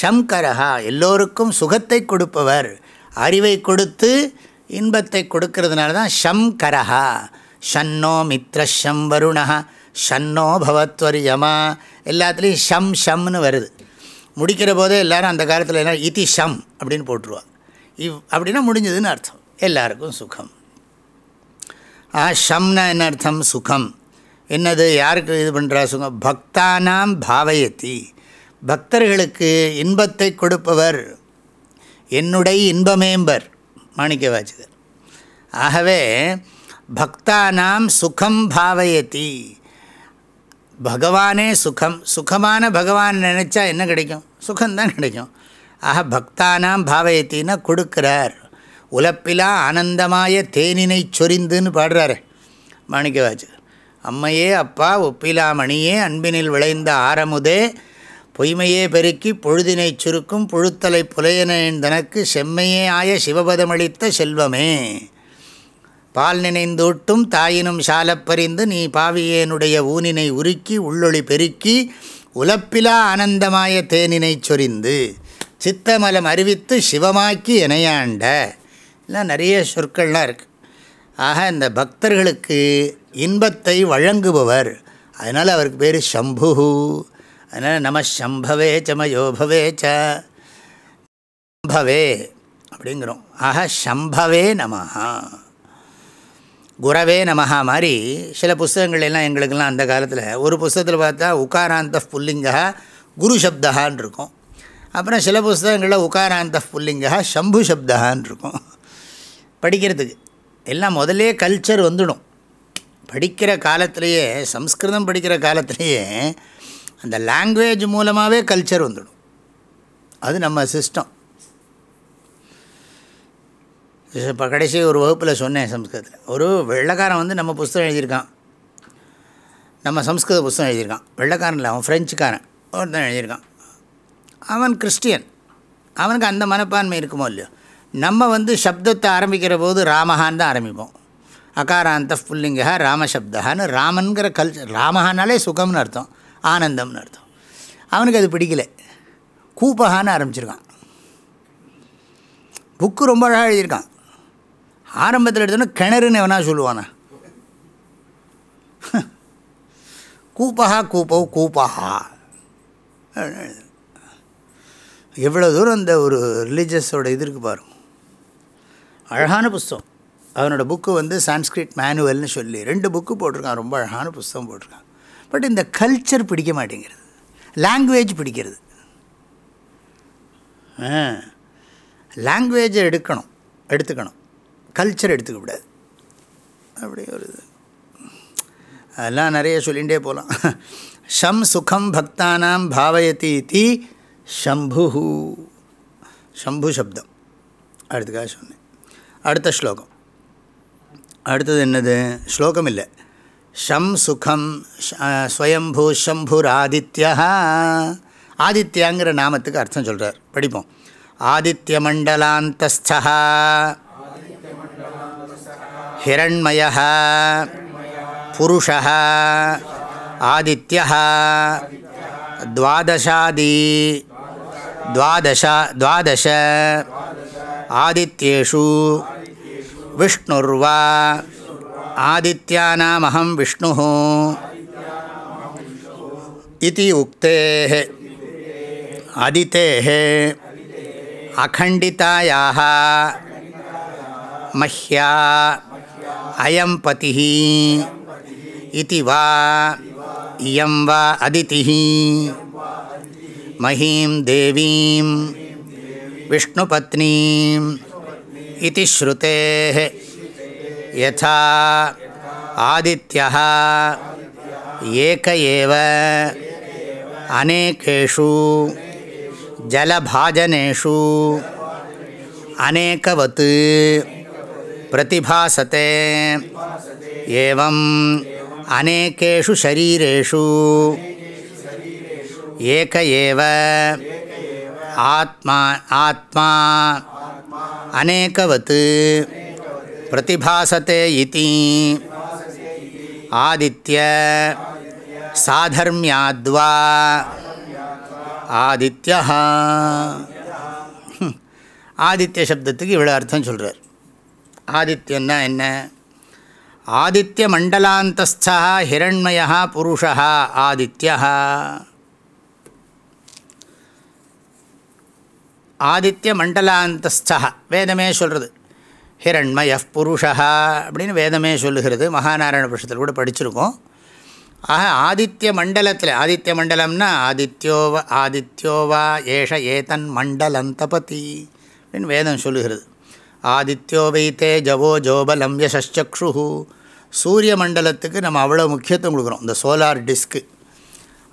ஷம்கரஹா எல்லோருக்கும் சுகத்தை கொடுப்பவர். அறிவை கொடுத்து இன்பத்தை கொடுக்கறதுனால தான் ஷங்கரஹா ஷன்னோ மித்ரஷம் வருணா ஷன்னோ பவத்வரியமா. எல்லாத்துலேயும் ஷம் ஷம்னு வருது. முடிக்கிற போதே எல்லோரும் அந்த காலத்தில் என்ன? இதி ஷம் அப்படின்னு போட்டுருவாங்க. இவ் அப்படின்னா முடிஞ்சதுன்னு அர்த்தம். எல்லாருக்கும் சுகம். ஆ ஷம்னா என்ன அர்த்தம் சுகம். என்னது யாருக்கு இது பண்ணுறா சுகம்? பக்தானாம் பாவயத்தி பக்தர்களுக்கு இன்பத்தை கொடுப்பவர் என்னுடைய இன்பமேம்பர் மாணிக்க வாச்சகர் ஆகவே பக்தானாம் சுகம் பாவயத்தி பகவானே சுகம். சுகமான பகவான் நினச்சா என்ன கிடைக்கும்? சுகம்தான் கிடைக்கும். ஆக பக்தானாம் பாவயத்தின்னா கொடுக்குறார். உலப்பிலா ஆனந்தமாய தேனினை சொரிந்துன்னு பாடுறாரு மாணிக்கவாச்சு அம்மையே அப்பா ஒப்பிலா மணியே அன்பினில் விளைந்த ஆரமுதே பொய்மையே பெருக்கி பொழுதினை சுருக்கும் புழுத்தலை புலையனேன் தனக்கு செம்மையே ஆய சிவபதமளித்த செல்வமே. பால் நினைந்தூட்டும் தாயினும் சாலப்பறிந்து நீ பாவியேனுடைய ஊனினை உருக்கி உள்ளொளி பெருக்கி உலப்பிலா ஆனந்தமாய தேனினை சொரிந்து சித்தமலம் அறிவித்து சிவமாக்கி இணையாண்ட எல்லாம் நிறைய சொற்கள்லாம் இருக்குது ஆக இந்த பக்தர்களுக்கு இன்பத்தை வழங்குபவர். அதனால் அவருக்கு பேர் சம்பு. அதனால் நம சம்பவே சமயோபவே ச. சம்பவே அப்படிங்கிறோம். ஆக சம்பவே நமஹா. குரவே நமஹா மாதிரி சில புஸ்தகங்கள் எல்லாம் எங்களுக்கெல்லாம் அந்த காலத்தில் ஒரு புஸ்தகத்தில் பார்த்தா உகாராந்த புல்லிங்கா குரு சப்தகான் இருக்கும். அப்புறம் சில புஸ்தகங்களில் உகாராந்த புல்லிங்கா சம்பு சப்தகான் இருக்கும். படிக்கிறதுக்கு. எல்லாம் முதலே கல்ச்சர் வந்துடும். படிக்கிற காலத்திலேயே சம்ஸ்கிருதம் படிக்கிற காலத்திலேயே அந்த லாங்குவேஜ் மூலமாகவே கல்ச்சர் வந்துடும். அது நம்ம சிஸ்டம் இப்போ கடைசி ஒரு வகுப்பில் சொன்னேன் சம்ஸ்கிருதத்தில். ஒரு வெள்ளைக்காரன் வந்து நம்ம புஸ்தகம் எழுதியிருக்கான். நம்ம சம்ஸ்கிருத புஸ்தகம் எழுதியிருக்கான். வெள்ளைக்காரன் இல்லை அவன் ஃப்ரெஞ்சுக்காரன் ஒருத்தன் எழுதியிருக்கான். அவன் கிறிஸ்டியன். அவனுக்கு அந்த மனப்பான்மை இருக்குமோ இல்லையோ? நம்ம வந்து சப்தத்தை ஆரம்பிக்கிற போது ராமஹான் தான் ஆரம்பிப்போம். அகாராந்த புல்லிங்கா ராமசப்தான்னு ராமன்கிற கல்ச்சர் ராமஹானாலே சுகம்னு அர்த்தம் ஆனந்தம்னு அர்த்தம். அவனுக்கு அது பிடிக்கல. கூப்பகான்னு ஆரம்பிச்சிருக்கான். புக்கு ரொம்ப அழகாக எழுதியிருக்கான். ஆரம்பத்தில் எடுத்தோன்னா கிணறுன்னு எவனா சொல்லுவானா? கூப்பஹா கூப்பவ் கூப்பஹா. எவ்வளோ தூரம் அந்த ஒரு ரிலீஜியஸோட இது இருக்கு பாருங்க அழகான புஸ்தகம். அவனோட புக்கு வந்து சான்ஸ்கிரிட் மேனுவல்னு சொல்லி ரெண்டு புக்கு போட்டிருக்கான். ரொம்ப அழகான புஸ்தகம் போட்டிருக்கான். பட் இந்த கல்ச்சர் பிடிக்க மாட்டேங்கிறது. லாங்குவேஜ் பிடிக்கிறது. லாங்குவேஜை எடுக்கணும். எடுத்துக்கணும். கல்ச்சர் எடுத்துக்கக்கூடாது அப்படி ஒரு இது. அதெல்லாம் நிறைய சொல்லிகிட்டே போகலாம். ஷம் சுகம் பக்தானாம் பாவயதி தி ஷம்பு ஷம்பு சப்தம். அடுத்துக்காக சொன்னேன். அடுத்த ஸ்லோகம் அடுத்தது என்னது ஸ்லோகம் இல்லை ஷம் சுகம் ஸ்வயம்பூ ஷம்புர் ஆதித்யா ஆதித்யாங்கிற நாமத்துக்கு அர்த்தம் சொல்கிறார் படிப்போம் ஆதித்ய மண்டலாந்தஸ்தா ஹிரண்மய புருஷ ஆதித்ய द्वादशादि द्वादश द्वादश ஆதித்யேஷு விஷ்ணுர்வா ஆதித்யானாமகம் விஷ்ணு இது உக்தே அதித்தே அகண்டிதாயாக மஹ்யா அயம் பதி இது வா இயம் வா அதிதி மஹீம் தேவீம் विष्णुपत्नीम् इति श्रुतेः। यथा आदित्यः एक एव अनेकेषु जलभाजनेषु अनेकवत् प्रतिभासते। एवम् अनेकेषु शरीरेषु एक ஆத்மா ஆத்மா. அநேகவத் பிரதிபாசத்தே இதி. ஆதித்ய. சாதர்மியாத்வா. ஆதித்யா. ஆதித்ய சப்தத்துக்கு இவ்வளோ அர்த்தம் சொல்கிறார் ஆதித்யன்னா என்ன? ஆதித்ய மண்டலாந்தஸ்தா ஹிரண்மயா புருஷா ஆதித்யா ஆதித்ய மண்டலாந்தஸ்தா வேதமே சொல்கிறது ஹிரண்மய புருஷா அப்படின்னு வேதமே சொல்லுகிறது. மகாநாராயண புருஷத்தில் கூட படிச்சிருக்கோம். ஆக ஆதித்ய மண்டலத்தில் ஆதித்ய மண்டலம்னா ஆதித்யோவ ஆதித்யோவா ஏஷ ஏதன் மண்டலந்தபதி அப்படின்னு வேதம் சொல்லுகிறது. ஆதித்யோ வைத்தே ஜவோ ஜோபலம் யசச்சு சூரிய மண்டலத்துக்கு நம்ம அவ்வளோ முக்கியத்துவம் கொடுக்குறோம் இந்த சோலார் டிஸ்க்கு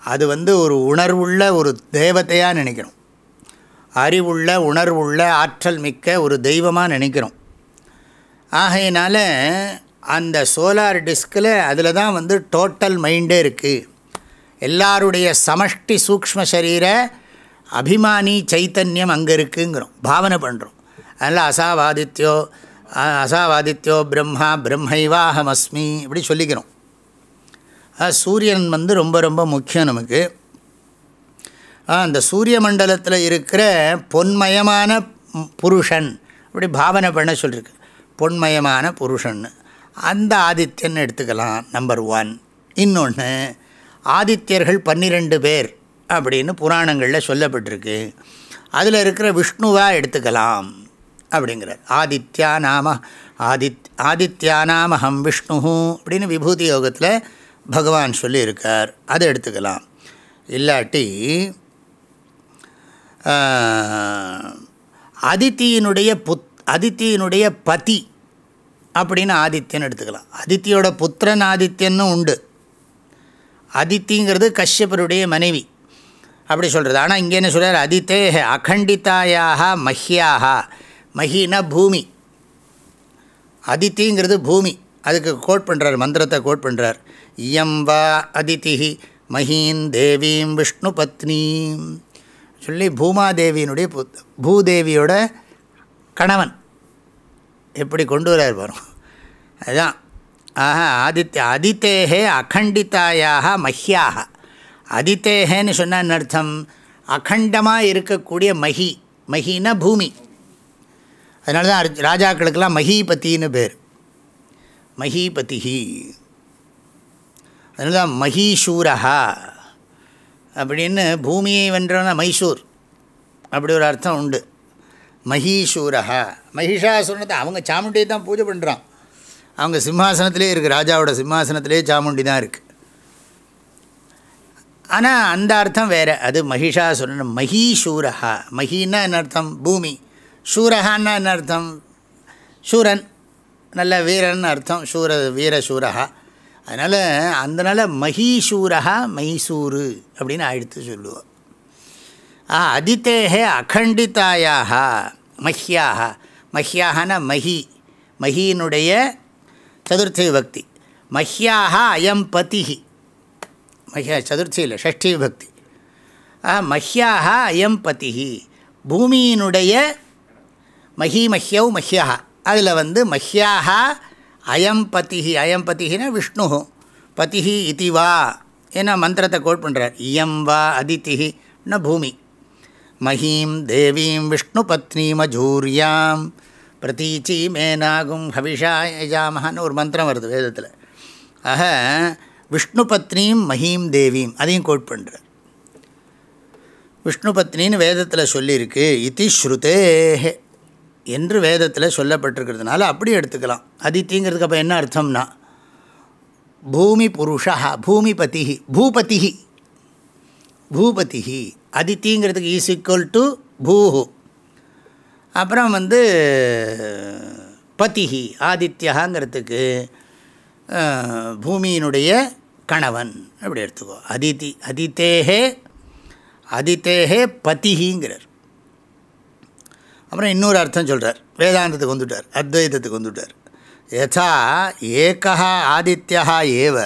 அது வந்து ஒரு உணர்வுள்ள ஒரு தேவத்தையாக நினைக்கணும். அறிவுள்ள உணர்வுள்ள ஆற்றல் மிக்க ஒரு தெய்வமாக நினைக்கிறோம். ஆகையினால அந்த சோலார் டிஸ்கில் அதில் தான் வந்து டோட்டல் மைண்டே இருக்குது எல்லாருடைய சமஷ்டி சூக்ம சரீர அபிமானி சைத்தன்யம் அங்கே இருக்குங்கிறோம். பாவனை பண்ணுறோம் அதனால் அசாவாதித்யோ அசாவாதித்யோ பிரம்மா பிரம்மைவாஹமஸ்மி இப்படி சொல்லிக்கிறோம். சூரியன் வந்து ரொம்ப ரொம்ப முக்கியம் நமக்கு. அந்த சூரிய மண்டலத்தில் இருக்கிற பொன்மயமான புருஷன். அப்படி பாவனை பண்ண சொல்லியிருக்கு பொன்மயமான புருஷன் அந்த ஆதித்யன் எடுத்துக்கலாம் நம்பர் ஒன் இன்னொன்று ஆதித்யர்கள் பன்னிரெண்டு பேர் அப்படின்னு புராணங்களில் சொல்லப்பட்டிருக்கு. அதில் இருக்கிற விஷ்ணுவாக எடுத்துக்கலாம் அப்படிங்கிறார். ஆதித்யா நாம ஆதித் ஆதித்யா நாமஹம் விஷ்ணு அப்படின்னு விபூதி யோகத்தில் பகவான் சொல்லியிருக்கார். அதை எடுத்துக்கலாம். இல்லாட்டி அதித்தியினுடைய புத் அதித்தியினுடைய பதி அப்படின்னு ஆதித்யன் எடுத்துக்கலாம். அதித்தியோட புத்திரன் ஆதித்யன்னு உண்டு. அதித்திங்கிறது கஷ்யப்பருடைய மனைவி. அப்படி சொல்கிறது ஆனால் இங்கே என்ன சொல்கிறார் அதித்தே அகண்டிதாயாக மஹ்யாக மஹினா பூமி. அதித்திங்கிறது பூமி. அதுக்கு கோட் பண்ணுறார் மந்திரத்தை கோட் பண்ணுறார் இயம் வா அதித்தி மஹீன் தேவீம் விஷ்ணு பத்னீம். சொல்லி பூமாதேவியினுடைய பூதேவியோட கணவன். எப்படி கொண்டு வரார் வரும் அதுதான். ஆஹா ஆதித்ய அதித்தேகே அகண்டிதாயாக மஹ்யாக அதித்தேகேன்னு சொன்ன அர்த்தம்? அகண்டமாக இருக்கக்கூடிய மஹி. மஹினா பூமி. அதனால தான் ராஜாக்களுக்கெல்லாம் மஹீபத்தின்னு பேர். மஹீபதிஹி. அதனால தான் மஹீஷூரஹா. அப்படின்னு பூமியை வென்றவன மைசூர். அப்படி ஒரு அர்த்தம் உண்டு. மஹீஷூரஹா மகிஷாசுரனத்தை அவங்க சாமுண்டியை தான் பூஜை பண்ணுறான் அவங்க சிம்மாசனத்திலே இருக்குது ராஜாவோட சிம்மாசனத்திலே சாமுண்டி தான் இருக்குது ஆனால் அந்த அர்த்தம் வேறு. அது மகிஷாசுரன் மஹீஷூரஹா மஹின்னா என்ன அர்த்தம்? பூமி. ஷூரஹான்னா என்ன அர்த்தம்? சூரன். நல்ல வீரன் அர்த்தம். சூர வீர சூரஹா. அதனால் அதனால் மகீசூரகா மைசூரு அப்படின்னு ஆயிடுத்து சொல்லுவோம் அதித்தேகே அகண்டிதாயாக மஹ்யாக மஹ்யாகன மஹி. மஹியினுடைய சதுர்த்தி பக்தி. மஹ்யாக அயம் பதிஹி. மஹ்யா சதுர்த்தியில் ஷஷ்டி பக்தி. ஆ மஹ்யாக அயம் பதிஹி. பூமியினுடைய மஹி மஹ்யவ் மஹ்யா அதில் வந்து மஹ்யாக அயம் பதிஹி அயம் பதிஹினா விஷ்ணு. பதிஹி இதி வா ஏன்னா மந்திரத்தை கோட் பண்ணுறார் இயம் வா அதித்திஹி ந பூமி. மஹீம் தேவீம் விஷ்ணு பத்னீமஜூரியாம் பிரதீச்சி மேனாகும் ஹவிஷா யஜாமஹான்னு ஒரு மந்திரம் வருது வேதத்தில். ஆக விஷ்ணு பத்னியும் மஹீம் தேவியும் அதையும் கோட் பண்ணுறார் விஷ்ணு பத்னின்னு வேதத்தில் சொல்லியிருக்கு இதி ஸ்ருதேஹே. என்று வேதத்தில் சொல்லப்பட்டிருக்கிறதுனால அப்படி எடுத்துக்கலாம். அதித்திங்கிறதுக்கு அப்போ என்ன அர்த்தம்னா பூமி புருஷா பூமிபதி பூபதி பூபதி அதித்திங்கிறதுக்கு ஈஸ் ஈக்குவல் டு பூஹு. அப்புறம் வந்து பதிஹி ஆதித்யாங்கிறதுக்கு பூமியினுடைய கணவன். அப்படி எடுத்துக்கோ. அதித்தி அதித்தேகே அதித்தேகே பதிஹிங்கிறார். அப்புறம் இன்னொரு அர்த்தம் சொல்கிறார் வேதாந்தத்துக்கு வந்துட்டார். அத்வைதத்துக்கு வந்துட்டார். யதா ஏகா ஆதித்யா ஏவ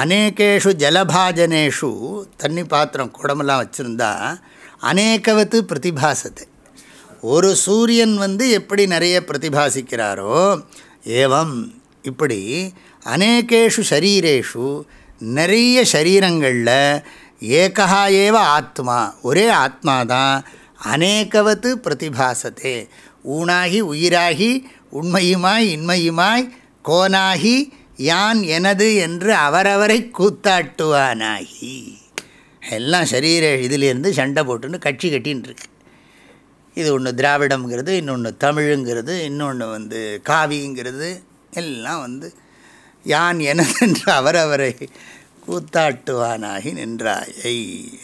அநேகேஷு ஜலபாஜனேஷு தண்ணி பாத்திரம் குடமெல்லாம் வச்சுருந்தா அநேகவத்து பிரதிபாசத்தை. ஒரு சூரியன் வந்து எப்படி நிறைய பிரதிபாசிக்கிறாரோ ஏவம் இப்படி அநேகேஷு ஷரீரேஷு நிறைய சரீரங்களில் ஏகா ஏவ ஆத்மா ஒரே ஆத்மா தான் அநேகவத்து பிரதிபாசத்தே. ஊனாகி உயிராகி உண்மையுமாய் இன்மையுமாய் கோனாகி யான் எனது என்று அவரவரை கூத்தாட்டுவானாகி. எல்லாம் சரீர இதிலேருந்து சண்டை போட்டுன்னு கட்சி கட்டின்னு இருக்கு இது ஒன்று திராவிடம்ங்கிறது இன்னொன்று தமிழுங்கிறது இன்னொன்று வந்து காவிங்கிறது எல்லாம் வந்து யான் எனது என்று அவரவரை கூத்தாட்டுவானாகி நின்றாயை.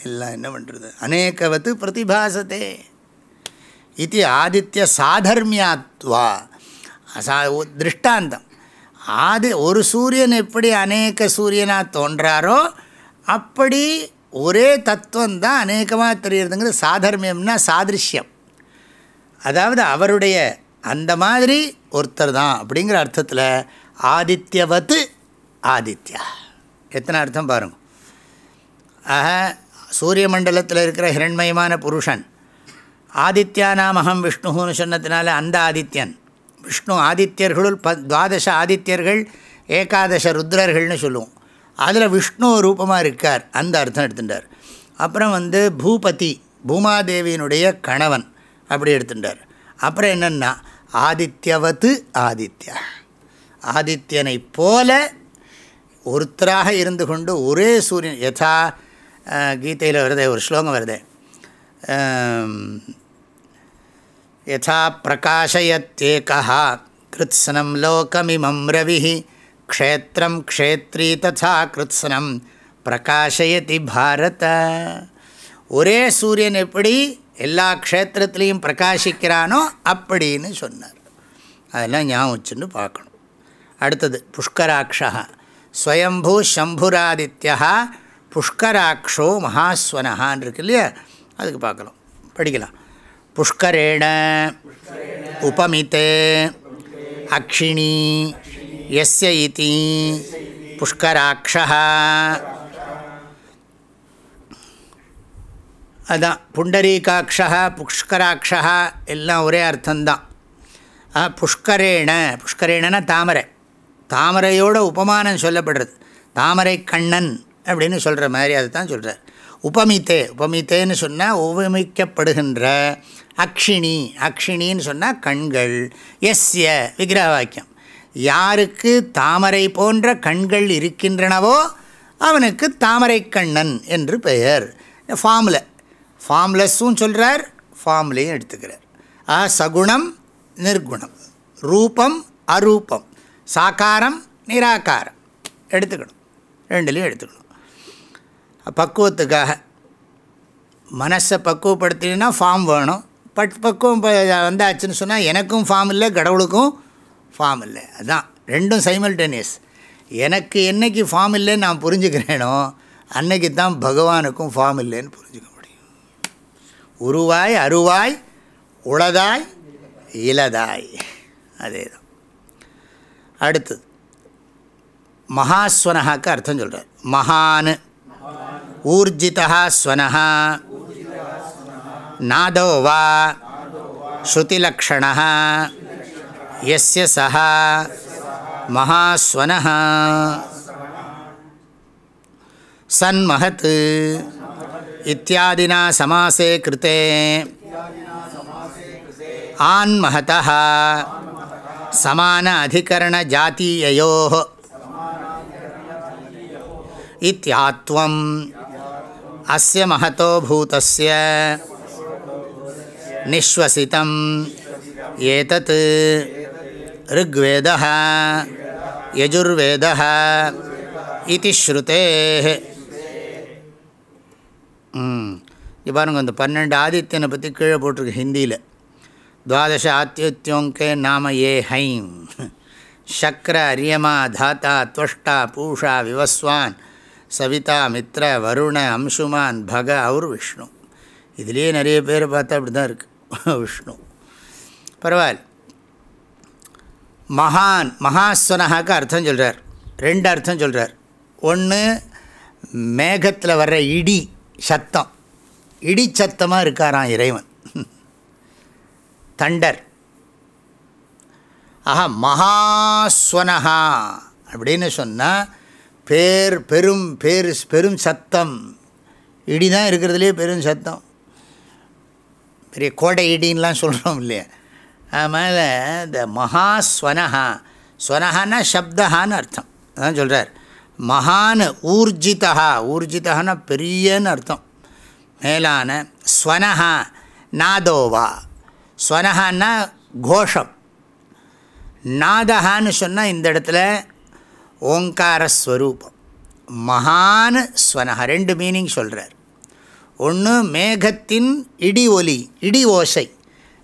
எல்லாம் என்ன பண்ணுறது அநேகவத்து பிரதிபாசத்தே. இது ஆதித்ய சாதர்மியாத்வா. சா திருஷ்டாந்தம். ஆதி ஒரு சூரியன் எப்படி அநேக சூரியனாக தோன்றாரோ அப்படி ஒரே தத்துவம் தான் அநேகமாக தெரியுறதுங்கிறது சாதர்மியம்னா சாதிருஷ்யம். அதாவது அவருடைய அந்த மாதிரி ஒருத்தர் தான் அப்படிங்கிற அர்த்தத்தில் ஆதித்யவத்து ஆதித்யா. எத்தனை அர்த்தம் பாருங்கள் ஆக சூரிய மண்டலத்தில் இருக்கிற ஹிரண்மயமான புருஷன் ஆதித்யானாமகம் விஷ்ணுன்னு சொன்னதுனால அந்த ஆதித்யன். விஷ்ணு ஆதித்யர்களுள் ப துவாதச ஆதித்யர்கள் ஏகாதச ருத்ரர்கள்னு சொல்லுவோம். அதில் விஷ்ணு ரூபமாக இருக்கார் அந்த அர்த்தம் எடுத்துட்டார். அப்புறம் வந்து பூபதி பூமாதேவியினுடைய கணவன் அப்படி எடுத்துட்டார். அப்புறம் என்னென்னா ஆதித்யவத்து ஆதித்யா. ஆதித்யனை போல ஒருத்தராக இருந்து கொண்டு ஒரே சூரியன் யதா கீதையில் வருதே ஒரு ஸ்லோகம் வருதே. யதா பிரகாஷயத்தேகா கிருத்ஸ்னம் லோகமிமம் ரவி க்ஷேத்திரம் க்ஷேத்ரி ததா கிருத்ஸ்னம் பிரகாஷயதி பாரத. ஒரே சூரியன் எப்படி எல்லா க்ஷேத்திரத்துலேயும் பிரகாசிக்கிறானோ அப்படின்னு சொன்னார். அதெல்லாம் ஞாபகம் வச்சுன்னு பார்க்கணும். அடுத்தது புஷ்கராட்சா ஸ்வயம்பூ சம்புராதித்யா புஷ்கராட்சோ மகாஸ்வனஹான் இருக்கு இல்லையா அதுக்கு பார்க்கலாம். படிக்கலாம். புஷ்கரேண உபமித்தே அக்ஷிணி எஸ்ய இதி புஷ்கராட்சா அதான். புண்டரீகாட்சா புஷ்கராட்சா எல்லாம் ஒரே அர்த்தந்தான் புஷ்கரேண. புஷ்கரேணனா தாமரை. தாமரையோட உபமானம் சொல்லப்படுறது. தாமரை கண்ணன் அப்படின்னு சொல்கிற மாதிரி அதை தான் சொல்கிறார் உபமித்தே உபமித்தேன்னு சொன்னால் உபமிக்கப்படுகின்ற அக்ஷினி அக்ஷினின்னு சொன்னால் கண்கள் எஸ்ய விக்கிரக வாக்கியம் யாருக்கு தாமரை போன்ற கண்கள் இருக்கின்றனவோ அவனுக்கு தாமரை கண்ணன் என்று பெயர். ஃபார்மில் ஃபார்ம்லெஸ்ஸும் சொல்கிறார் ஃபார்ம்லேயும் எடுத்துக்கிறார். ஆ சகுணம் நிர்குணம். ரூபம் அரூபம். சாக்காரம் நிராகாரம் எடுத்துக்கணும். ரெண்டுலேயும் எடுத்துக்கணும். பக்குவத்துக்காக. மனசை பக்குவப்படுத்தினா ஃபார்ம் வேணும். பட் பக்குவம் வந்தாச்சுன்னு சொன்னால் எனக்கும் ஃபார்ம் இல்லை கடவுளுக்கும் ஃபார்ம் இல்லை. அதுதான் ரெண்டும் சைமல்டேனியஸ் எனக்கு என்னைக்கு ஃபார்ம் இல்லைன்னு நான் புரிஞ்சுக்கிறேனோ அன்னைக்கு தான் பகவானுக்கும் ஃபார்ம் இல்லைன்னு புரிஞ்சுக்க முடியும். உருவாய் அருவாய் உளதாய் இலதாய் அதே தான் அடுத்தது. மகாஸ்வனஹாக்கு அர்த்தம் சொல்கிறார் மகான். ஊர்ஜிதா ஸ்வனஹா. நாதோ வா ஸ்ருதிலக்ஷண. எஸ்ய சா மகாஸ்வன சன்மஹத். இத்தியாதினா சமாசே கிருத்தே. ஆன்மகதா சமான அதிகரண ஜாத்தீயோ இத்தியாத்வம் அஸ்ய மகதோ பூதஸ்ய நிஸ்வசிதம் ஏதத் ऋग्वेदः यजुर्वेदः इति ஸ்ருதேः ம் இங்கே பாருங்க இந்த பன்னெண்டு ஆதித்யனை பற்றி கீழே போட்டிருக்கு ஹிந்தியில் துவாதச ஆத்தியுத்தியோங்கே நாம ஏ ஹைம். சக்ர அரியமா தாத்தா துவஷ்டா பூஷா விவஸ்வான் சவிதா மித்ர வருண அம்சுமான் பக அவர் விஷ்ணு. இதுலேயே நிறைய பேர் பார்த்தா அப்படி தான் இருக்குது விஷ்ணு. பரவாயில்ல. மகான் மகாஸ்வனகாக்கு அர்த்தம் சொல்கிறார் ரெண்டு அர்த்தம் சொல்கிறார் ஒன்று மேகத்தில் வர்ற இடி சத்தம். இடி சத்தமாக இருக்காராம் இறைவன். தண்டர். ஆஹா மகாஸ்வனஹா அப்படின்னு சொன்னால் பேர் பெரும் பேர் பெரும் சத்தம். இடி தான் இருக்கிறதுலே பெரும் சத்தம். பெரிய கோடை இடின்லாம் சொல்கிறோம் இல்லையா? அதனால் இந்த மகாஸ்வனஹா ஸ்வனஹான்னா சப்தஹான்னு அர்த்தம். அதான் சொல்கிறார் மகான் ஊர்ஜிதா ஊர்ஜிதான்னா பெரியன்னு அர்த்தம். மேலான ஸ்வனஹா நாதோவா. ஸ்வனஹான்னா கோஷம். நாதஹான்னு சொன்னால் இந்த இடத்துல ஓங்காரஸ்வரூபம் மகான் ஸ்வனஹா ரெண்டு மீனிங் சொல்கிறார் ஒன்று மேகத்தின் இடி ஒலி இடி ஓசை.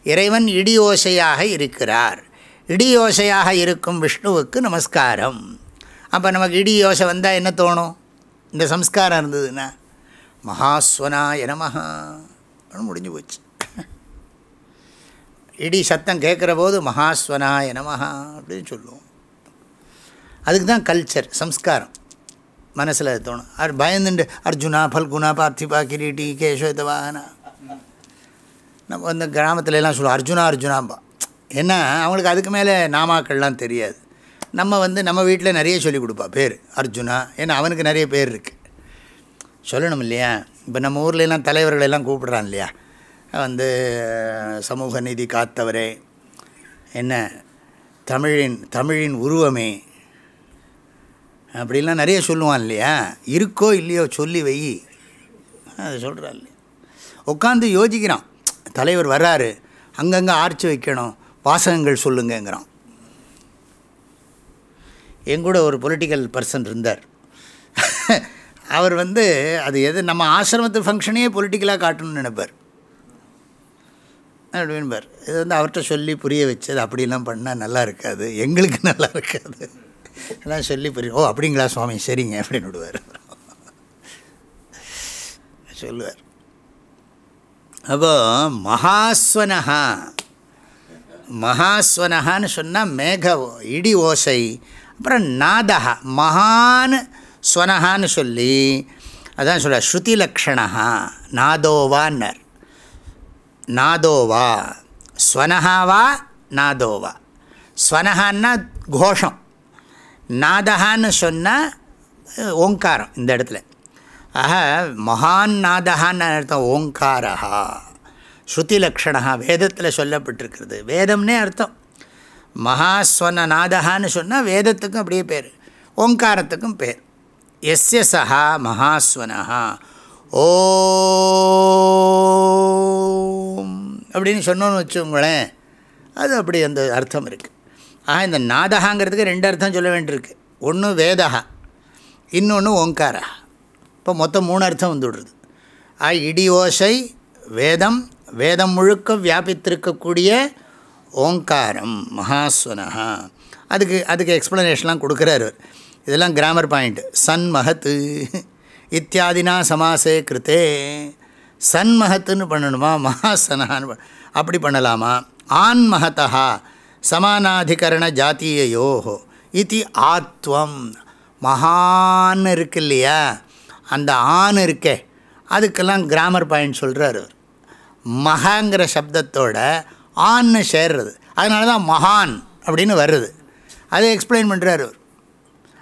இறைவன் இடி ஓசையாக இருக்கிறார். இடி ஓசையாக இருக்கும் விஷ்ணுவுக்கு நமஸ்காரம். அப்போ நமக்கு இடி யோசை வந்தால் என்ன தோணும்? இந்த சம்ஸ்காரம் இருந்ததுன்னா மகாஸ்வனாய நமஹா. முடிஞ்சு போச்சு. இடி சத்தம் கேட்குற போது மகாஸ்வனாய நமஹா அப்படின்னு சொல்லுவோம். அதுக்கு தான் கல்ச்சர் சம்ஸ்காரம். மனசில் தோணும். அது பயந்துண்டு அர்ஜுனா பல்குணா பார்த்திபா கிரீட்டி கேஷோதவானா நம்ம வந்து கிராமத்துல எல்லாம் சொல்லுவோம் அர்ஜுனா அர்ஜுனாம்பா. ஏன்னா அவங்களுக்கு அதுக்கு மேலே நாமாக்கள்லாம் தெரியாது. நம்ம வந்து நம்ம வீட்டில் நிறைய சொல்லி கொடுப்பா பேர். அர்ஜுனா ஏன்னா அவனுக்கு நிறைய பேர் இருக்குது சொல்லணும் இல்லையா? இப்போ நம்ம ஊர்லெலாம் தலைவர்களெல்லாம் கூப்பிட்றான் இல்லையா? வந்து சமூக நீதி காத்தவரே என்ன தமிழின் தமிழின் உருவமே அப்படிலாம் நிறைய சொல்லுவான் இல்லையா? இருக்கோ இல்லையோ சொல்லி வை. அது சொல்கிறான் இல்லையா உட்காந்து யோசிக்கிறான். தலைவர் வர்றாரு. அங்கங்கே ஆர்ச்சி வைக்கணும். வாசகங்கள் சொல்லுங்கங்கிறான். எங்கூட ஒரு பொலிட்டிக்கல் பர்சன் இருந்தார். அவர் வந்து அது எது நம்ம ஆசிரமத்து ஃபங்க்ஷனையே பொலிட்டிக்கலாக காட்டணும்னு நினைப்பார். அப்படின்பார். இது வந்து அவர்கிட்ட சொல்லி புரிய வச்சது அப்படிலாம் பண்ணால் நல்லா இருக்காது. எங்களுக்கு நல்லா இருக்காது. எல்லாம் சொல்லி புரிய ஓ அப்படிங்களா சுவாமி? சரிங்க. அப்படின்னு விடுவார். சொல்லுவார். அப்போ மகாஸ்வனஹா. மகாஸ்வனஹான்னு சொன்னால் மேக இடி ஓசை அப்புறம் நாதஹா மகான் ஸ்வனஹான்னு சொல்லி அதான் சொல்ல ஸ்ருதி லக்ஷணா நாதோவான்னர். நாதோவா? ஸ்வனஹாவா நாதோவா. ஸ்வனஹான்னா கோஷம். நாதஹான்னு சொன்னால் ஓங்காரம் இந்த இடத்துல. ஆக மகான் நாதஹான்னு அர்த்தம் ஓங்காரஹா. ஸ்ருதி லக்ஷணா வேதத்தில் சொல்லப்பட்டிருக்கிறது. வேதம்னே அர்த்தம். மகாஸ்வன நாதஹான்னு சொன்னால் வேதத்துக்கும் அப்படியே பேர். ஓங்காரத்துக்கும் பேர். எஸ்ய சஹா மகாஸ்வனஹா ஓம் அப்படின்னு சொன்னோன்னு வச்சுங்களேன் அது அப்படி அந்த அர்த்தம் இருக்குது ஆக இந்த நாதகாங்கிறதுக்கு ரெண்டு அர்த்தம் சொல்ல வேண்டியிருக்கு. ஒன்று வேதகா இன்னொன்று ஓங்காரா. இப்போ மொத்தம் மூணு அர்த்தம் வந்துவிடுறது ஆ இடி ஓசை வேதம் வேதம் முழுக்க வியாபித்திருக்கக்கூடிய ஓங்காரம் மகாஸ்வனஹா. அதுக்கு அதுக்கு எக்ஸ்ப்ளனேஷன்லாம் கொடுக்குறாரு இதெல்லாம் கிராமர் பாயிண்ட் சன் மகத்து இத்தியாதினா சமாசே கிருத்தே. சன்மகத்துன்னு பண்ணணுமா? மகாசனான்னு அப்படி பண்ணலாமா? ஆண் சமானாதிகரண ஜாத்தியோஹோ இது ஆத்வம். மகான் இருக்கு இல்லையா? அந்த ஆண் இருக்கே. அதுக்கெல்லாம் கிராமர் பாயிண்ட் சொல்கிறார் அவர். மகாங்கிற சப்தத்தோட ஆன்னு சேர்றது. அதனால தான் மகான் அப்படின்னு வருது. அதை எக்ஸ்பிளைன் பண்ணுறாரு அவர்.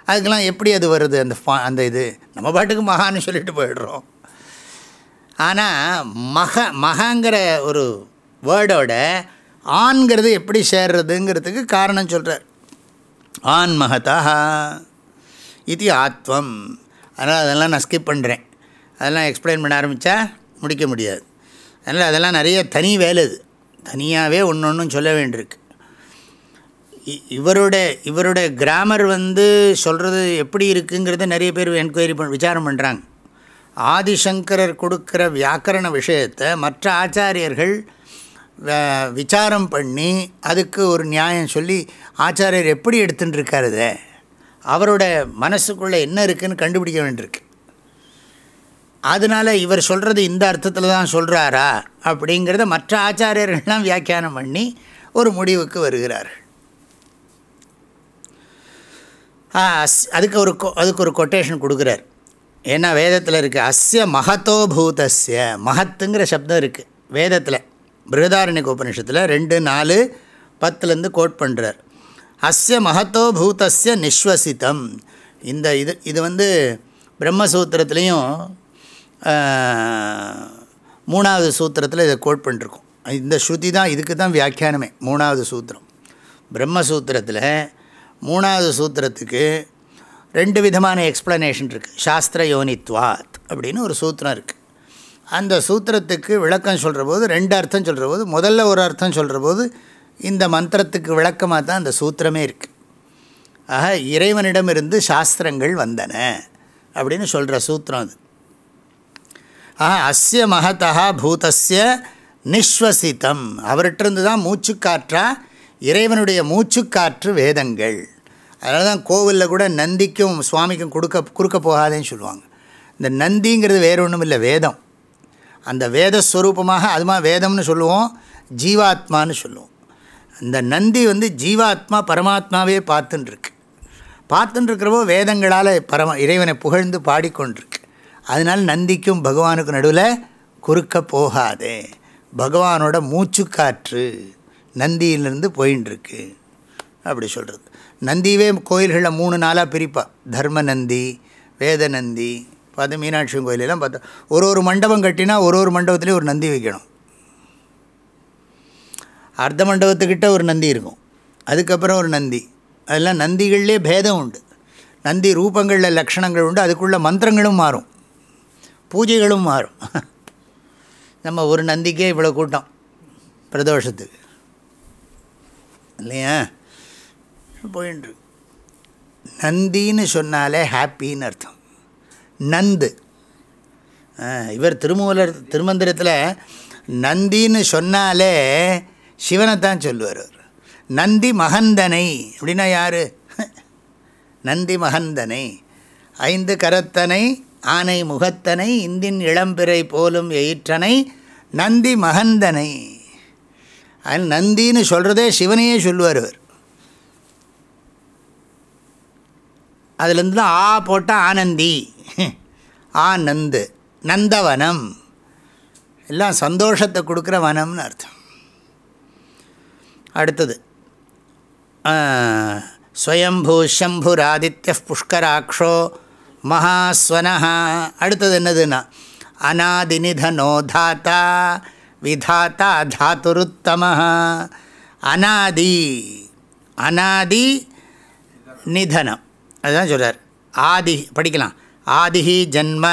அதுக்கெல்லாம் எப்படி அது வருது? அந்த அந்த இது. நம்ம பாட்டுக்கு மகான்னு சொல்லிட்டு போயிடுறோம். ஆனால் மக மகாங்கிற ஒரு வேர்டோட ஆண்கிறது எப்படி சேர்றதுங்கிறதுக்கு காரணம் சொல்கிறார் ஆண் மகதா இது ஆத்வம். அதனால் அதெல்லாம் நான் ஸ்கிப் பண்ணுறேன் அதெல்லாம் எக்ஸ்பிளைன் பண்ண ஆரம்பித்தா முடிக்க முடியாது. அதனால் அதெல்லாம் நிறைய தனி வேலை இது தனியாகவே ஒன்று ஒன்றும் சொல்ல வேண்டியிருக்கு. இவருடைய இவருடைய கிராமர் வந்து சொல்கிறது எப்படி இருக்குங்கிறத நிறைய பேர் என்கொயரி பண் விசாரம் பண்ணுறாங்க ஆதிசங்கரர் கொடுக்குற வியாக்கரண விஷயத்தை மற்ற ஆச்சாரியர்கள் விசாரம் பண்ணி அதுக்கு ஒரு நியாயம் சொல்லி ஆச்சாரியர் எப்படி எடுத்துட்டுருக்காருத அவரோட மனசுக்குள்ளே என்ன இருக்குதுன்னு கண்டுபிடிக்க வேண்டியிருக்கு. அதனால் இவர் சொல்கிறது இந்த அர்த்தத்தில் தான் சொல்கிறாரா அப்படிங்கிறத மற்ற ஆச்சாரியர்கள்லாம் வியாக்கியானம் பண்ணி ஒரு முடிவுக்கு வருகிறார்கள் ஆ, அஸ்- அதுக்கு ஒரு கொ- அதுக்கு ஒரு கொட்டேஷன் கொடுக்குறார். ஏன்னா வேதத்தில் இருக்குது அஸ்ய மகத்தோ பூதஸ்ய. மகத்துங்கிற சப்தம் இருக்குது வேதத்தில். பிருகதாரண்யக உபநிஷத்தில் ரெண்டு நாலு பத்துலேருந்து கோட் பண்ணுறார் அஸ்ய மகத்தோ பூதஸ்ய நிஸ்வசித்தம் இந்த இது இது வந்து பிரம்மசூத்திரத்துலேயும் மூணாவது சூத்திரத்தில் இதை கோட் பண்ணிருக்கோம். இந்த ஸ்ருதி தான் இதுக்கு தான் வியாக்கியானமே மூணாவது சூத்திரம். பிரம்மசூத்திரத்தில் மூணாவது சூத்திரத்துக்கு ரெண்டு விதமான எக்ஸ்ப்ளனேஷன் இருக்குது சாஸ்திர யோனித்வாத் அப்படின்னு ஒரு சூத்திரம் இருக்குது அந்த சூத்திரத்துக்கு விளக்கம் சொல்கிற போது ரெண்டு அர்த்தம் சொல்கிற போது முதல்ல ஒரு அர்த்தம் சொல்கிற போது இந்த மந்திரத்துக்கு விளக்கமாக தான் அந்த சூத்திரமே இருக்குது ஆக இறைவனிடமிருந்து சாஸ்திரங்கள் வந்தன அப்படின்னு சொல்கிற சூத்திரம் அது. ஆஹா அஸ்ய மகதா பூதஸ்ய நிஸ்வசித்தம் அவர்கிட்டருந்து தான் மூச்சுக்காற்றாக இறைவனுடைய மூச்சுக்காற்று வேதங்கள். அதனால தான் கோவிலில் கூட நந்திக்கும் சுவாமிக்கும் கொடுக்க குறுக்க போகாதேன்னு சொல்லுவாங்க. இந்த நந்திங்கிறது வேறு ஒன்றும் இல்லை வேதம் அந்த வேதஸ்வரூபமாக அதுமா வேதம்னு சொல்லுவோம் ஜீவாத்மான்னு சொல்லுவோம். இந்த நந்தி வந்து ஜீவாத்மா பரமாத்மாவே பார்த்துன்னு இருக்கு பார்த்துன்னு வேதங்களால் பரம இறைவனை புகழ்ந்து பாடிக்கொண்டிருக்கு. அதனால் நந்திக்கும் பகவானுக்கும் நடுவில் குறுக்க போகாதே. பகவானோட மூச்சுக்காற்று. நந்தியிலிருந்து போயின்னு இருக்கு அப்படி சொல்கிறது நந்தியவே கோயில்களில் மூணு நாளாக பிரிப்பாள் தர்ம நந்தி வேத நந்தி பார்த்து மீனாட்சி கோயிலெல்லாம் பார்த்தா ஒரு ஒரு மண்டபம் கட்டினா ஒரு ஒரு மண்டபத்துலேயும் ஒரு நந்தி வைக்கணும். அர்த்த மண்டபத்துக்கிட்ட ஒரு நந்தி இருக்கும். அதுக்கப்புறம் ஒரு நந்தி. அதெல்லாம் நந்திகள்லேயே பேதம் உண்டு. நந்தி ரூபங்களில் லக்ஷணங்கள் உண்டு. அதுக்குள்ள மந்திரங்களும் மாறும். பூஜைகளும் மாறும். நம்ம ஒரு நந்திக்கே இவ்வளோ கூட்டம் பிரதோஷத்துக்கு. இல்லையா? போயின்னு நந்தின்னு சொன்னாலே ஹாப்பின்னு அர்த்தம். நந்து. ஆ, இவர் திருமூலர் திருமந்திரத்தில் நந்தின்னு சொன்னாலே சிவனை தான் சொல்லுவார் அவர். நந்தி மகந்தனை. அப்படின்னா யார்? நந்தி மகந்தனை. ஐந்து கரத்தனை ஆனை முகத்தனை இந்தின் இளம்பிறை போலும் எயிற்றனை நந்தி மகந்தனை. அது நந்தின்னு சொல்கிறதே சிவனையே சொல்லுவார் அவர். அதுலேருந்து தான் ஆ போட்டால் ஆனந்தி. ஆனந்து நந்தவனம். எல்லாம் சந்தோஷத்தை கொடுக்குற வனம்னு அர்த்தம். அடுத்தது ஸ்வயம்பூ சம்புராதித்ய புஷ்கராட்சோ மகாஸ்வனஹா. அடுத்தது என்னதுன்னா அநாதிநிதனோ தாத்தா விதாத்தா தாத்துருத்தம அநாதி அநாதி நிதனம். அதுதான் சொல்கிறார் ஆதி படிக்கலாம். ஆதிஹி ஜன்ம.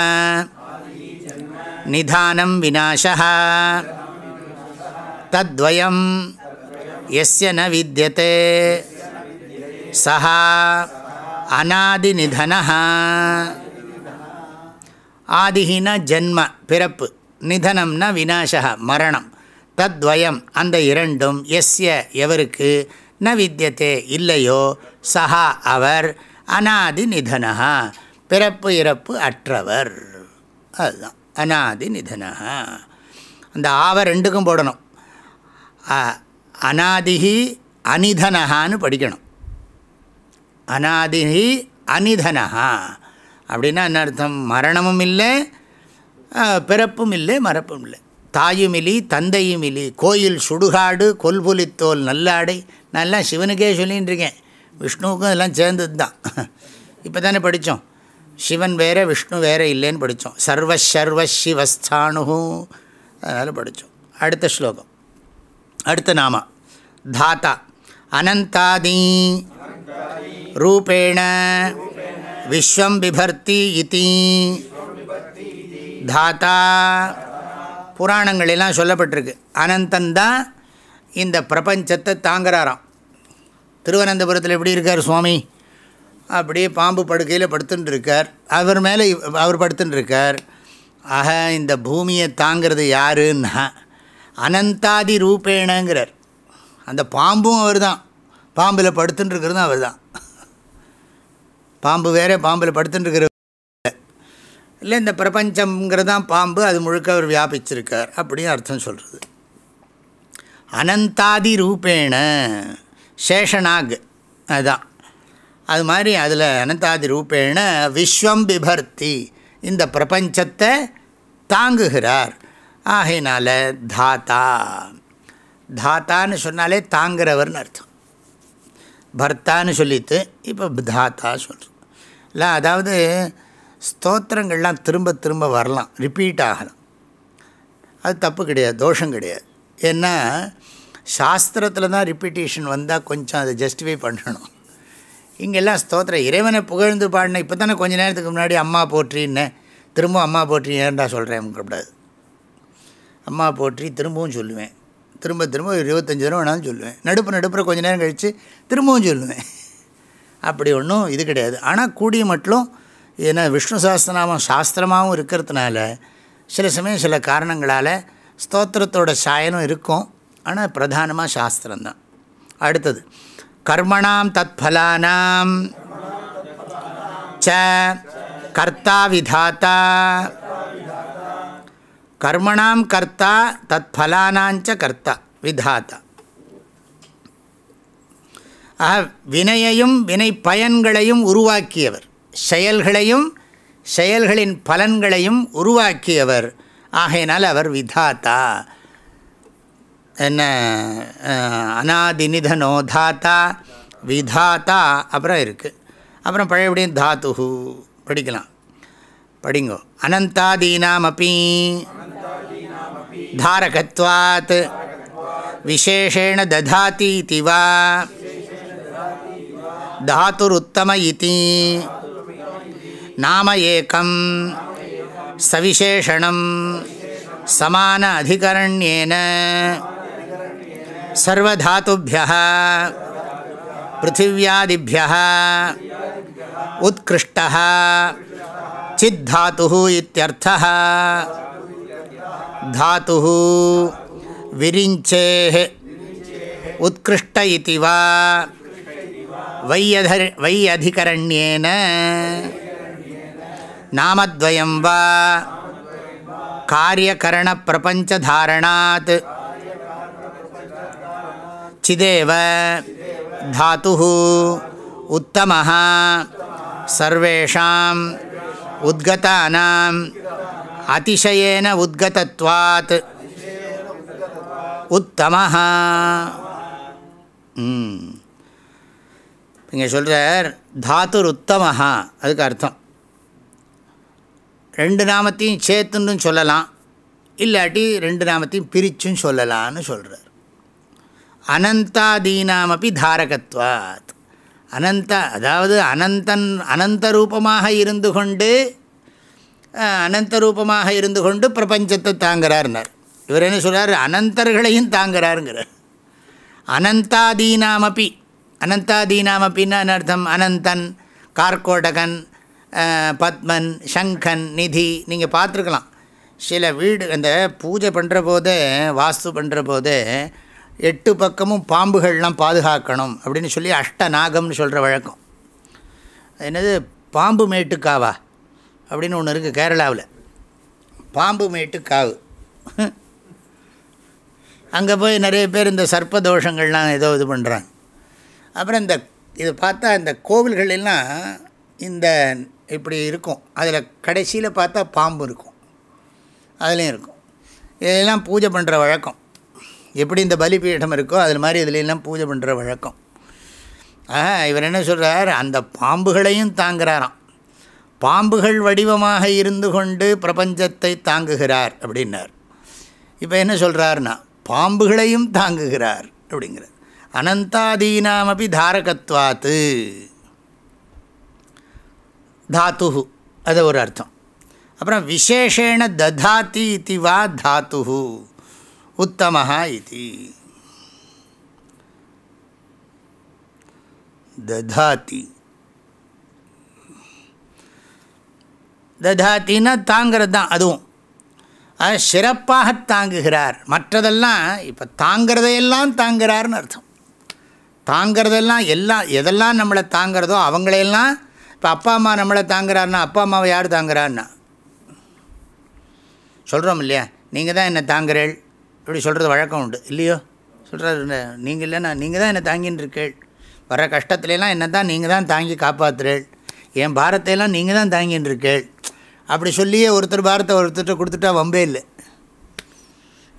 நிதானம் விநாசः தத்வயம் எஸ்ய ந வித்யதே. சஹா அநாதிநிதனः ஆதிஹின ஜன்ம பிறப்பு. நிதனம்னா விநாசக மரணம். தத்வயம் அந்த இரண்டும் எஸ்ய எவருக்கு ந வித்தியத்தே இல்லையோ சஹா அவர் அநாதி நிதனஹா பிறப்பு இறப்பு அற்றவர். அதுதான் அநாதி நிதனஹா. அந்த ஆவ ரெண்டுக்கும் போடணும். அ- அனிதனகான்னு அனிதனஹான்னு படிக்கணும். அநாதிஹி அனிதனஹா அப்படின்னா என்ன அர்த்தம்? மரணமும் இல்லை பிறப்பும் இல்லை மறப்பும் இல்லை. தாயும் இலி தந்தையும் இலி கோயில் சுடுகாடு கொல்புலித்தோல் நல்லாடை நான் எல்லாம் சிவனுக்கே சொல்லின்னு இருக்கேன் விஷ்ணுவுக்கும் எல்லாம் சேர்ந்தது தான் இப்போ தானே படித்தோம். சிவன் வேற விஷ்ணு வேற இல்லைன்னு படித்தோம். சர்வ சர்வ சிவஸ்தானு அதனால் படித்தோம். அடுத்த ஸ்லோகம். அடுத்த நாமா. தாத்தா அனந்தாதி. ரூபேண. விஸ்வம் பிபர்த்தி இத்தீ தாத்தா புராணங்களெல்லாம் சொல்லப்பட்டிருக்கு. அனந்தந்தான் இந்த பிரபஞ்சத்தை தாங்குறாராம். திருவனந்தபுரத்தில் எப்படி இருக்கார் சுவாமி? அப்படியே பாம்பு படுக்கையில் படுத்துட்டு இருக்கார் அவர் மேலே இவ்- அவர் படுத்துட்டு இருக்கார் ஆக இந்த பூமியை தாங்கிறது யாருன்னா அனந்தாதி ரூபேணங்கிறார். அந்த பாம்பும் அவர் தான் பாம்பில் படுத்துட்டு இருக்கிறதும் அவர் தான் பாம்பு வேறே பாம்பில் படுத்துட்டு இருக்கிற இல்லை இந்த பிரபஞ்சங்கிறது தான் பாம்பு அது முழுக்க அவர் வியாபிச்சிருக்கார் அப்படின்னு அர்த்தம் சொல்கிறது அனந்தாதி ரூபேண சேஷனாக் அதுதான் அது மாதிரி அதில் அனந்தாதி ரூபேண விஸ்வம் பிபர்த்தி இந்த பிரபஞ்சத்தை தாங்குகிறார். ஆகையினால தாத்தா தாத்தான்னு சொன்னாலே தாங்கிறவர்னு அர்த்தம். பர்த்தான்னு சொல்லிட்டு இப்போ தாத்தா சொல்கிறோம் இல்லை அதாவது ஸ்தோத்திரங்கள்லாம் திரும்ப திரும்ப வரலாம். ரிப்பீட் ஆகலாம். அது தப்பு கிடையாது தோஷம் கிடையாது. ஏன்னா சாஸ்திரத்தில் தான் ரிப்பீட்டேஷன் வந்தால் கொஞ்சம் அதை ஜஸ்டிஃபை பண்ணணும். இங்கெல்லாம் ஸ்தோத்திரம் இறைவனை புகழ்ந்து பாடின இப்போ தானே கொஞ்ச நேரத்துக்கு முன்னாடி அம்மா போற்றின்னேன் திரும்பவும் அம்மா போற்றி ஏன்டா சொல்கிறேன் கூடாது அம்மா போற்றி திரும்பவும் சொல்லுவேன். திரும்ப திரும்ப ஒரு இருபத்தஞ்சி தரம் வேணாலும் சொல்லுவேன். நடுப்பு நடுப்புற கொஞ்ச நேரம் கழித்து திரும்பவும் சொல்லுவேன். அப்படி ஒன்றும் இது கிடையாது. ஆனால் கூடிய மட்டும் ஏன்னா விஷ்ணு சாஸ்திரநாமம் சாஸ்திரமாகவும் இருக்கிறதுனால சில சமயம் சில காரணங்களால் ஸ்தோத்திரத்தோட சாயனும் இருக்கும். ஆனால் பிரதானமாக சாஸ்திரம்தான். அடுத்தது கர்மணாம் தத்ஃபலானாம். ச கர்த்தா விதாத்தா. கர்மணாம் கர்த்தா தத்ஃபலானாஞ்ச கர்த்தா விதாத்தா. ஆக வினையையும் வினை பயன்களையும் உருவாக்கியவர். செயல்களையும் செயல்களின் பலன்களையும் உருவாக்கியவர். ஆகையினால் அவர் விதாத்தா. என்ன அநாதிநிதனோ தாத்தா விதாத்தா அப்புறம் இருக்குது அப்புறம் பழையபடியும் தாத்து படிக்கலாம். படிங்கோ. அனந்தாதீனாமப்பி தாரகத்வாத் விசேஷேண ததாதீதி வா தாத்துருத்தம இதி. नाम एकं सविशेषणं समान अधिकरण्येन। सर्वधातुभ्यः। पृथिव्यादिभ्यः। उत्कृष्टः। चिद्धातुः इत्यर्थः। धातुः विरिञ्चेः। उत्कृष्ट इति वा। वै अधिकरण्येन நாமத்வயம் வா காரியகரண பிரபஞ்சதாரணாத் சிதேவ தாத்து உத்தம சர்வேஷாம் உத்கதானாம் அதிசயேன உத்கதத்வாத் உத்தம இங்கே சொல்கிறார் தாத்துர் உத்தமஹா அதுக்கு அர்த்தம் ரெண்டு நாமத்தையும் சேர்த்துன்னு சொல்லலாம். இல்லாட்டி ரெண்டு நாமத்தையும் பிரிச்சும் சொல்லலான்னு சொல்கிறார் அனந்தாதீனாமப்பி தாரகத்வாத். அனந்த அதாவது அனந்தன் அனந்த ரூபமாக இருந்து கொண்டு அனந்தரூபமாக அனந்த ரூபமாக இருந்து கொண்டு பிரபஞ்சத்தை தாங்கிறார்னார். இவர் என்ன சொல்கிறார் அனந்தர்களையும் தாங்கிறாருங்கிறார். அனந்தாதீனாமப்பி அனந்தாதீனாமப்பின்னா அர்த்தம்? அனந்தன் கார்கோடகன் பத்மன் சங்கன் நிதி நீங்கள் பார்த்துருக்கலாம். சில வீடு அந்த பூஜை பண்ணுற போதே வாஸ்து பண்ணுற போதே எட்டு பக்கமும் பாம்புகள்லாம் பாதுகாக்கணும் அப்படின்னு சொல்லி அஷ்டநாகம்னு சொல்கிற வழக்கம். என்னது? பாம்பு மேட்டுக்காவா? அப்படின்னு ஒன்று இருக்குது கேரளாவில். பாம்பு மேட்டுக்காவு அங்கே போய் நிறைய பேர் இந்த சர்ப்ப தோஷங்கள்லாம் ஏதோ இது பண்ணுறாங்க அப்புறம் இந்த இது பார்த்தா இந்த கோவில்கள் எல்லாம் இந்த இப்படி இருக்கும். அதில் கடைசியில் பார்த்தா பாம்பு இருக்கும். அதுலேயும் இருக்கும். இதெல்லாம் பூஜை பண்ணுற வழக்கம். எப்படி இந்த பலிபீடம் இருக்கோ அது மாதிரி இதுலெல்லாம் பூஜை பண்ணுற வழக்கம். இவர் என்ன சொல்கிறார் அந்த பாம்புகளையும் தாங்குகிறாராம் பாம்புகள் வடிவமாக இருந்து கொண்டு பிரபஞ்சத்தை தாங்குகிறார் அப்படின்னார். இப்போ என்ன சொல்கிறாருன்னா பாம்புகளையும் தாங்குகிறார் அப்படிங்கிறார். அனந்தாதீனாமபி தாரகத்வாத்து. தாத்து அது ஒரு அர்த்தம். அப்புறம் விசேஷேண ததாத்தி இது வா தாத்து உத்தமஹா இது. ததாத்தி. ததாத்தின்னா தாங்கிறது தான் அதுவும். அது சிறப்பாக தாங்குகிறார். மற்றதெல்லாம் இப்போ தாங்கிறதையெல்லாம் தாங்குகிறார்னு அர்த்தம். தாங்கிறதெல்லாம் எல்லாம் எதெல்லாம் நம்மளை தாங்கிறதோ அவங்களையெல்லாம் இப்போ அப்பா அம்மா நம்மளை தாங்குறாருன்னா அப்பா அம்மாவை யார் தாங்குறாருன்னா சொல்கிறோம் இல்லையா? நீங்கள் தான் என்னை தாங்குறேள். இப்படி சொல்கிறது வழக்கம் உண்டு. இல்லையோ? சொல்கிறாரு நீங்கள் இல்லைன்னா நீங்கள் தான் என்னை தாங்கின்னு இருக்கேள் வர கஷ்டத்துலலாம் என்ன தான் நீங்கள் தான் தாங்கி காப்பாற்றுறேள் என் பாரத்தையெல்லாம் நீங்கள் தான் தாங்கின்னு இருக்கேள் அப்படி சொல்லியே ஒருத்தர் பாரத்தை ஒருத்தர்கிட்ட கொடுத்துட்டா வம்பே இல்லை.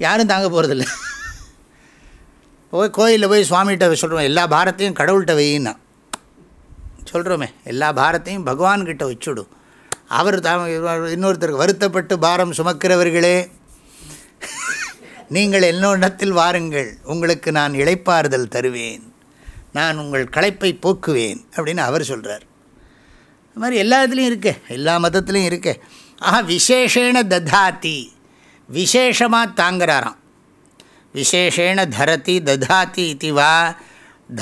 யாரும் தாங்க போகிறதில்ல போய் கோயிலில் போய் சுவாமிகிட்ட சொல்கிறோம் எல்லா பாரத்தையும் கடவுள்கிட்ட வையின்னா. சொல்கிறோமே எல்லா பாரத்தையும் பகவான்கிட்ட வச்சுடு. அவர் தா இன்னொருத்தருக்கு வருத்தப்பட்டு பாரம் சுமக்கிறவர்களே நீங்கள் என்னோடத்தில் வாருங்கள் உங்களுக்கு நான் இழைப்பாறுதல் தருவேன் நான் உங்கள் களைப்பை போக்குவேன் அப்படின்னு அவர் சொல்கிறார் அது மாதிரி எல்லா இதுலேயும் இருக்கே எல்லா மதத்துலேயும் இருக்கே. ஆஹா விசேஷேன ததாத்தி விசேஷமாக தாங்கிறாராம். விசேஷேன தரதி ததாத்தி இது வா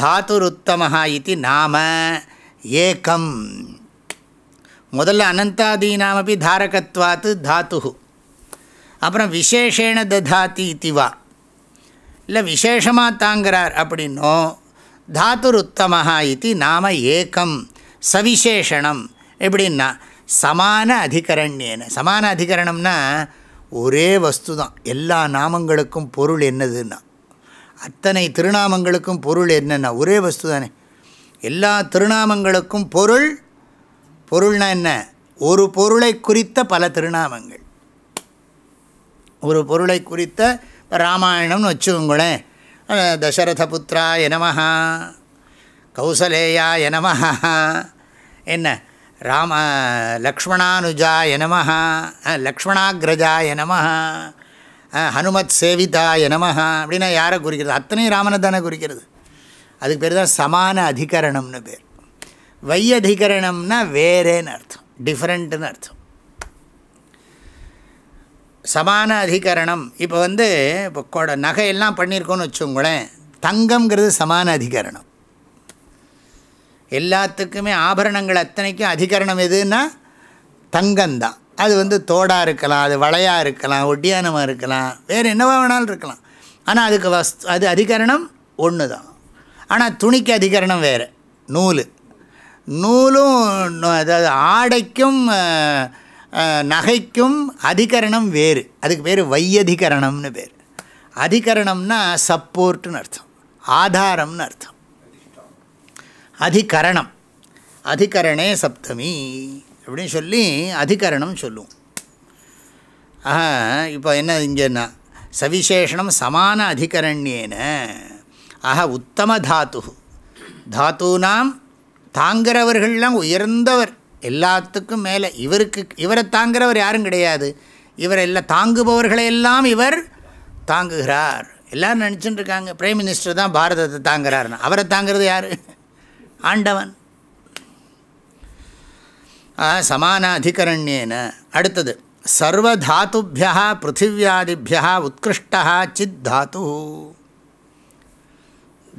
தாத்துருத்தமஹா இது நாம ஏக்கம் முதல்ல அனந்தாதீனாமப்பி தாரகத்வாத்து தாத்து அப்புறம் விசேஷேன ததாதி இத்திவா இல்லை விசேஷமாக தாங்கிறார் அப்படின்னோ தாத்துருத்தமஹா இது நாம ஏக்கம் சவிசேஷனம் எப்படின்னா சமான அதிகரண்யேன. சமான அதிகரணம்னா ஒரே வஸ்து தான் எல்லா நாமங்களுக்கும் பொருள் என்னதுன்னா அத்தனை திருநாமங்களுக்கும் பொருள் என்னென்னா ஒரே வஸ்து தானே எல்லா திருநாமங்களுக்கும் பொருள் பொருள்னா என்ன? ஒரு பொருளை குறித்த பல திருநாமங்கள். ஒரு பொருளை குறித்த ராமாயணம்னு வச்சுக்கோங்களேன். தசரத புத்திரா எனமஹா கௌசலேயா எனமஹா என்ன? ராம லக்ஷ்மணானுஜா எனமஹா லக்ஷ்மணாகிரஜா எனமஹா ஹனுமத் சேவிதா எனமஹா அப்படின்னா யாரை குறிக்கிறது? அத்தனையும் ராமனை தானே குறிக்கிறது. அதுக்கு பேர் தான் சமான அதிகரணம்னு பேர். வை அதிகரணம்னா வேறேன்னு அர்த்தம். டிஃப்ரெண்ட்டுன்னு அர்த்தம். சமான அதிகரணம் இப்போ வந்து இப்போ கொட நகையெல்லாம் பண்ணியிருக்கோன்னு வச்சுங்களேன் தங்கம்ங்கிறது சமான அதிகரணம். எல்லாத்துக்குமே ஆபரணங்கள் அத்தனைக்கும் அதிகரணம் எதுன்னா தங்கம்தான். அது வந்து தோடாக இருக்கலாம் அது வளையாக இருக்கலாம் ஒட்டியானமாக இருக்கலாம் வேறு என்னவா வேணாலும் இருக்கலாம். ஆனால் அதுக்கு வஸ்து அது அதிகரணம் ஒன்று தான் ஆனால் துணிக்கு அதிகரணம் வேறு. நூல். நூலும் அதாவது ஆடைக்கும் நகைக்கும் அதிகரணம் வேறு. அதுக்கு பேர் வையதிகரணம்னு பேர். அதிகரணம்னா சப்போர்ட்னு அர்த்தம். ஆதாரம்னு அர்த்தம். அதிகரணம். அதிகரணே சப்தமி அப்படின்னு சொல்லி அதிகரணம் சொல்லுவோம். ஆஹா இப்போ என்ன இங்கேன்னா சவிசேஷனம் சமான அதிகரண்யேன. ஆக உத்தம தாத்து. தாத்துனாம் தாங்கிறவர்கள்லாம் உயர்ந்தவர். எல்லாத்துக்கும் மேலே இவருக்கு இவரை தாங்கிறவர் யாரும் கிடையாது. இவரெல்லாம் தாங்குபவர்களையெல்லாம் இவர் தாங்குகிறார். எல்லோரும் நினச்சிட்டு இருக்காங்க பிரைம் மினிஸ்டர் தான் பாரதத்தை தாங்குறாருன்னு. அவரை தாங்கிறது யார்? ஆண்டவன். சமான அதிகரண்யேன அடுத்தது சர்வதாத்துபியா பிருத்திவியாதிபியா உத்கிருஷ்டா சித் தாத்து.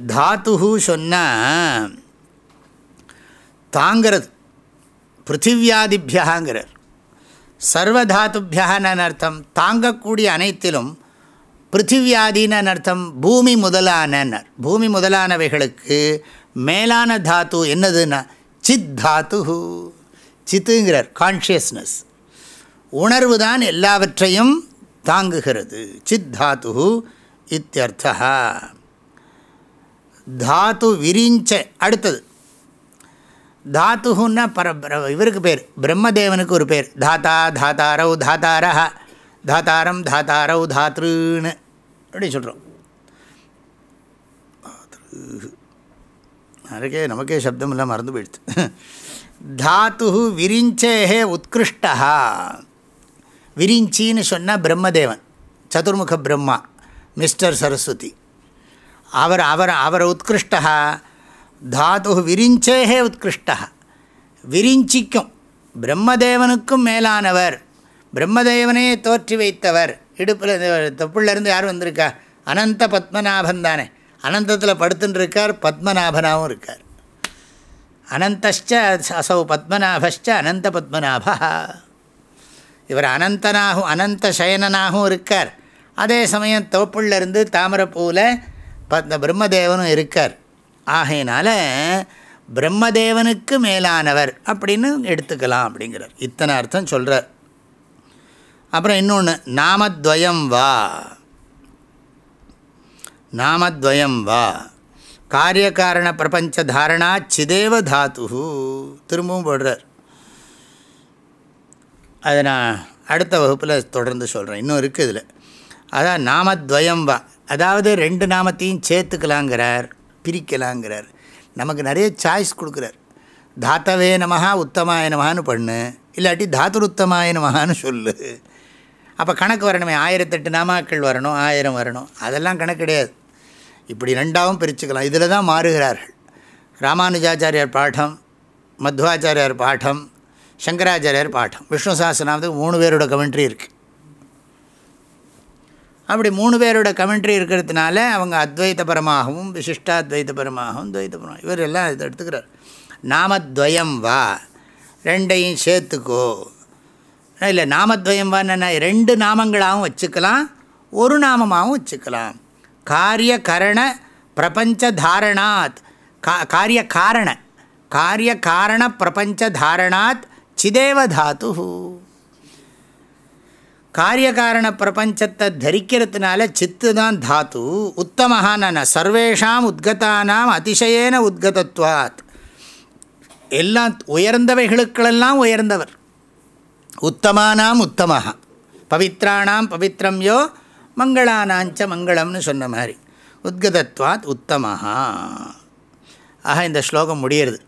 தாத்து சொன்னால் தாங்கிறது பிருத்திவியாதிபியாங்கிறார் சர்வதாத்துபியான்னு அர்த்தம்? தாங்கக்கூடிய அனைத்திலும் பிருத்திவியாதின்னு அர்த்தம்? பூமி முதலானன்னர் பூமி முதலானவைகளுக்கு மேலான தாத்து என்னதுன்னா சித் தாத்து சித்துங்கிறார் கான்ஷியஸ்னஸ் உணர்வு தான் எல்லாவற்றையும் தாங்குகிறது. சித் தாத்து இத்தியர்த்தா தாத்து விரிஞ்ச அடுத்தது. தாத்துன்னா பர இவருக்கு பேர் பிரம்மதேவனுக்கு ஒரு பேர். தாத்தா தாத்தாரவ் தாத்தாரா தாத்தாரம் தாத்தாரவ் தாத்ருன்னு அப்படின்னு சொல்கிறோம் அதுக்கே நமக்கே சப்தம் எல்லாம் மறந்து போயிடுது தாத்து விரிஞ்சேஹே உத்கிருஷ்டா விரிஞ்சின்னு சொன்னால் பிரம்மதேவன் சதுர்முக பிரம்மா மிஸ்டர் சரஸ்வதி. அவர் அவர் அவர் உத்கிருஷ்டா. தாத்து விரிஞ்சேகே உத்கிருஷ்டா. விரிஞ்சிக்கும். பிரம்மதேவனுக்கும் மேலானவர். பிரம்மதேவனே தோற்றி வைத்தவர். இடுப்பில் தொப்புள்ளேருந்து யார் வந்திருக்கா? அனந்த பத்மநாபன் தானே. அனந்தத்தில் படுத்துன்னு இருக்கார் பத்மநாபனாகவும் இருக்கார். அனந்தஷ்ட அசௌ பத்மநாபஷ்ட அனந்த பத்மநாபா. இவர் அனந்தனாகவும் அனந்த சயனனாகவும் இருக்கார். அதே சமயம் தோப்புள்ளேருந்து தாமரப்பூவில் பத்ம பிரம்மதேவனும் இருக்கார். ஆகையினால பிரம்மதேவனுக்கு மேலானவர் அப்படின்னு எடுத்துக்கலாம் அப்படிங்கிறார். இத்தனை அர்த்தம் சொல்கிறார் அப்புறம் இன்னொன்று நாமத்வயம் வா. நாமத்வயம் வா. காரியகாரண பிரபஞ்ச தாரணா சிதேவ தாத்து திரும்பவும் போடுறார். அதை நான் அடுத்த வகுப்பில் தொடர்ந்து சொல்கிறேன் இன்னும் இருக்குது இதில். அதான் நாமத்வயம் வா. அதாவது ரெண்டு நாமத்தையும் சேர்த்துக்கலாங்கிறார் பிரிக்கலாங்கிறார். நமக்கு நிறைய சாய்ஸ் கொடுக்குறார். தாத்தவே நமஹா உத்தமாய நமஹான்னு பண்ணு இல்லாட்டி தாத்துருத்தமாயனமான்னு சொல்லு. அப்போ கணக்கு வரணுமே ஆயிரத்தெட்டு நாமாக்கள் வரணும் ஆயிரம் வரணும். அதெல்லாம் கணக்கு கிடையாது. இப்படி ரெண்டாவும் பிரிச்சுக்கலாம். இதில் தான் மாறுகிறார்கள். ராமானுஜாச்சாரியார் பாடம் மத்வாச்சாரியார் பாடம் சங்கராச்சாரியார் பாடம். விஷ்ணு சாஸ்திரநாமத்துக்கு மூணு பேரோட கமெண்ட்ரி இருக்குது அப்படி மூணு பேரோட கமெண்ட்ரி இருக்கிறதுனால அவங்க அத்வைத்தபரமாகவும் விசிஷ்டாத்வைத்தபரமாகவும் துவைத்தபரமாக இவர் எல்லாம் இதை எடுத்துக்கிறார். நாமத்வயம் வா ரெண்டையும் சேர்த்துக்கோ. இல்லை நாமத்வயம் வான்னு ரெண்டு நாமங்களாகவும் வச்சுக்கலாம் ஒரு நாமமாகவும் வச்சுக்கலாம். காரிய கரண பிரபஞ்ச தாரணாத் கா காரிய காரண காரிய காரண பிரபஞ்ச தாரணாத் சிதேவ தாத்து காரியகாரண பிரபஞ்சத்தை தரிக்கிறதுனால சித்து தான் தாத்து. உத்தமஹான சர்வேஷாம் உத்கதானாம் அதிசயேன உத்கதத்வாத். எல்லாம் உயர்ந்தவைகளுக்களெல்லாம் உயர்ந்தவர். உத்தமானாம் உத்தமாக பவித்ராணாம் பவித்ரம் யோ மங்களானாஞ்ச மங்களம்னு சொன்ன மாதிரி. உத்கதத்வாத் உத்தமஹா. ஆக இந்த ஸ்லோகம் முடியிறது.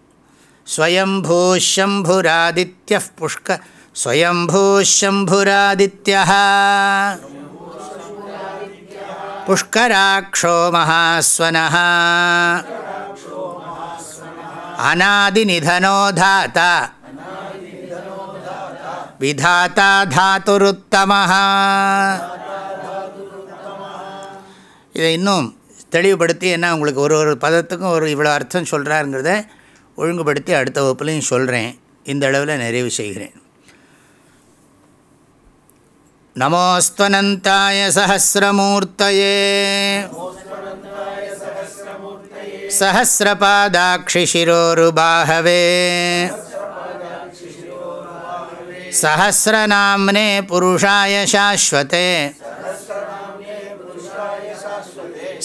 ஸ்வயம்பூ ஷம்புராதித்ய புஷ்க ஸ்வயம்பூ ஷம்புராதித்ய புஷ்கராட்சோ மகாஸ்வன அநாதிநிதனோ தாத்தா விதாத்தா தாத்துருத்தமஹா இதை இன்னும் தெளிவுபடுத்தி என்ன உங்களுக்கு ஒரு ஒரு பதத்துக்கும் ஒரு இவ்வளோ அர்த்தம் சொல்கிறாருங்கிறத ஒழுங்குபடுத்தி அடுத்த வகுப்புலையும் சொல்கிறேன் இந்த அளவில் நிறைவு செய்கிறேன் நமோஸ்வனந்தாய சஹசிரமூர்த்தயே सहस्रपादाक्षिशिरोरुबाहवे सहस्रनाम्ने पुरुषाय शाश्वते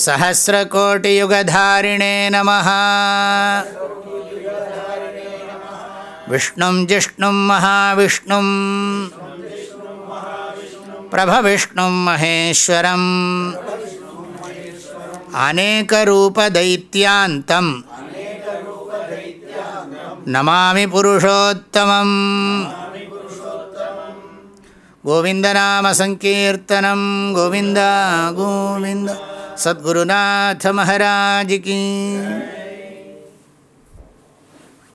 सहस्रकोटियुगधारिणे नमः विष्णुं जिष्णुं महाविष्णुं பிரபவிஷ்ணும் மகேஸ்வரம் அநேகரூபதைத்தியாந்தம் நமாமி புருஷோத்தமம் கோவிந்தநாமசங்கீர்த்தனம் கோவிந்தா கோவிந்த சத்குருநாத மகாராஜிக்கு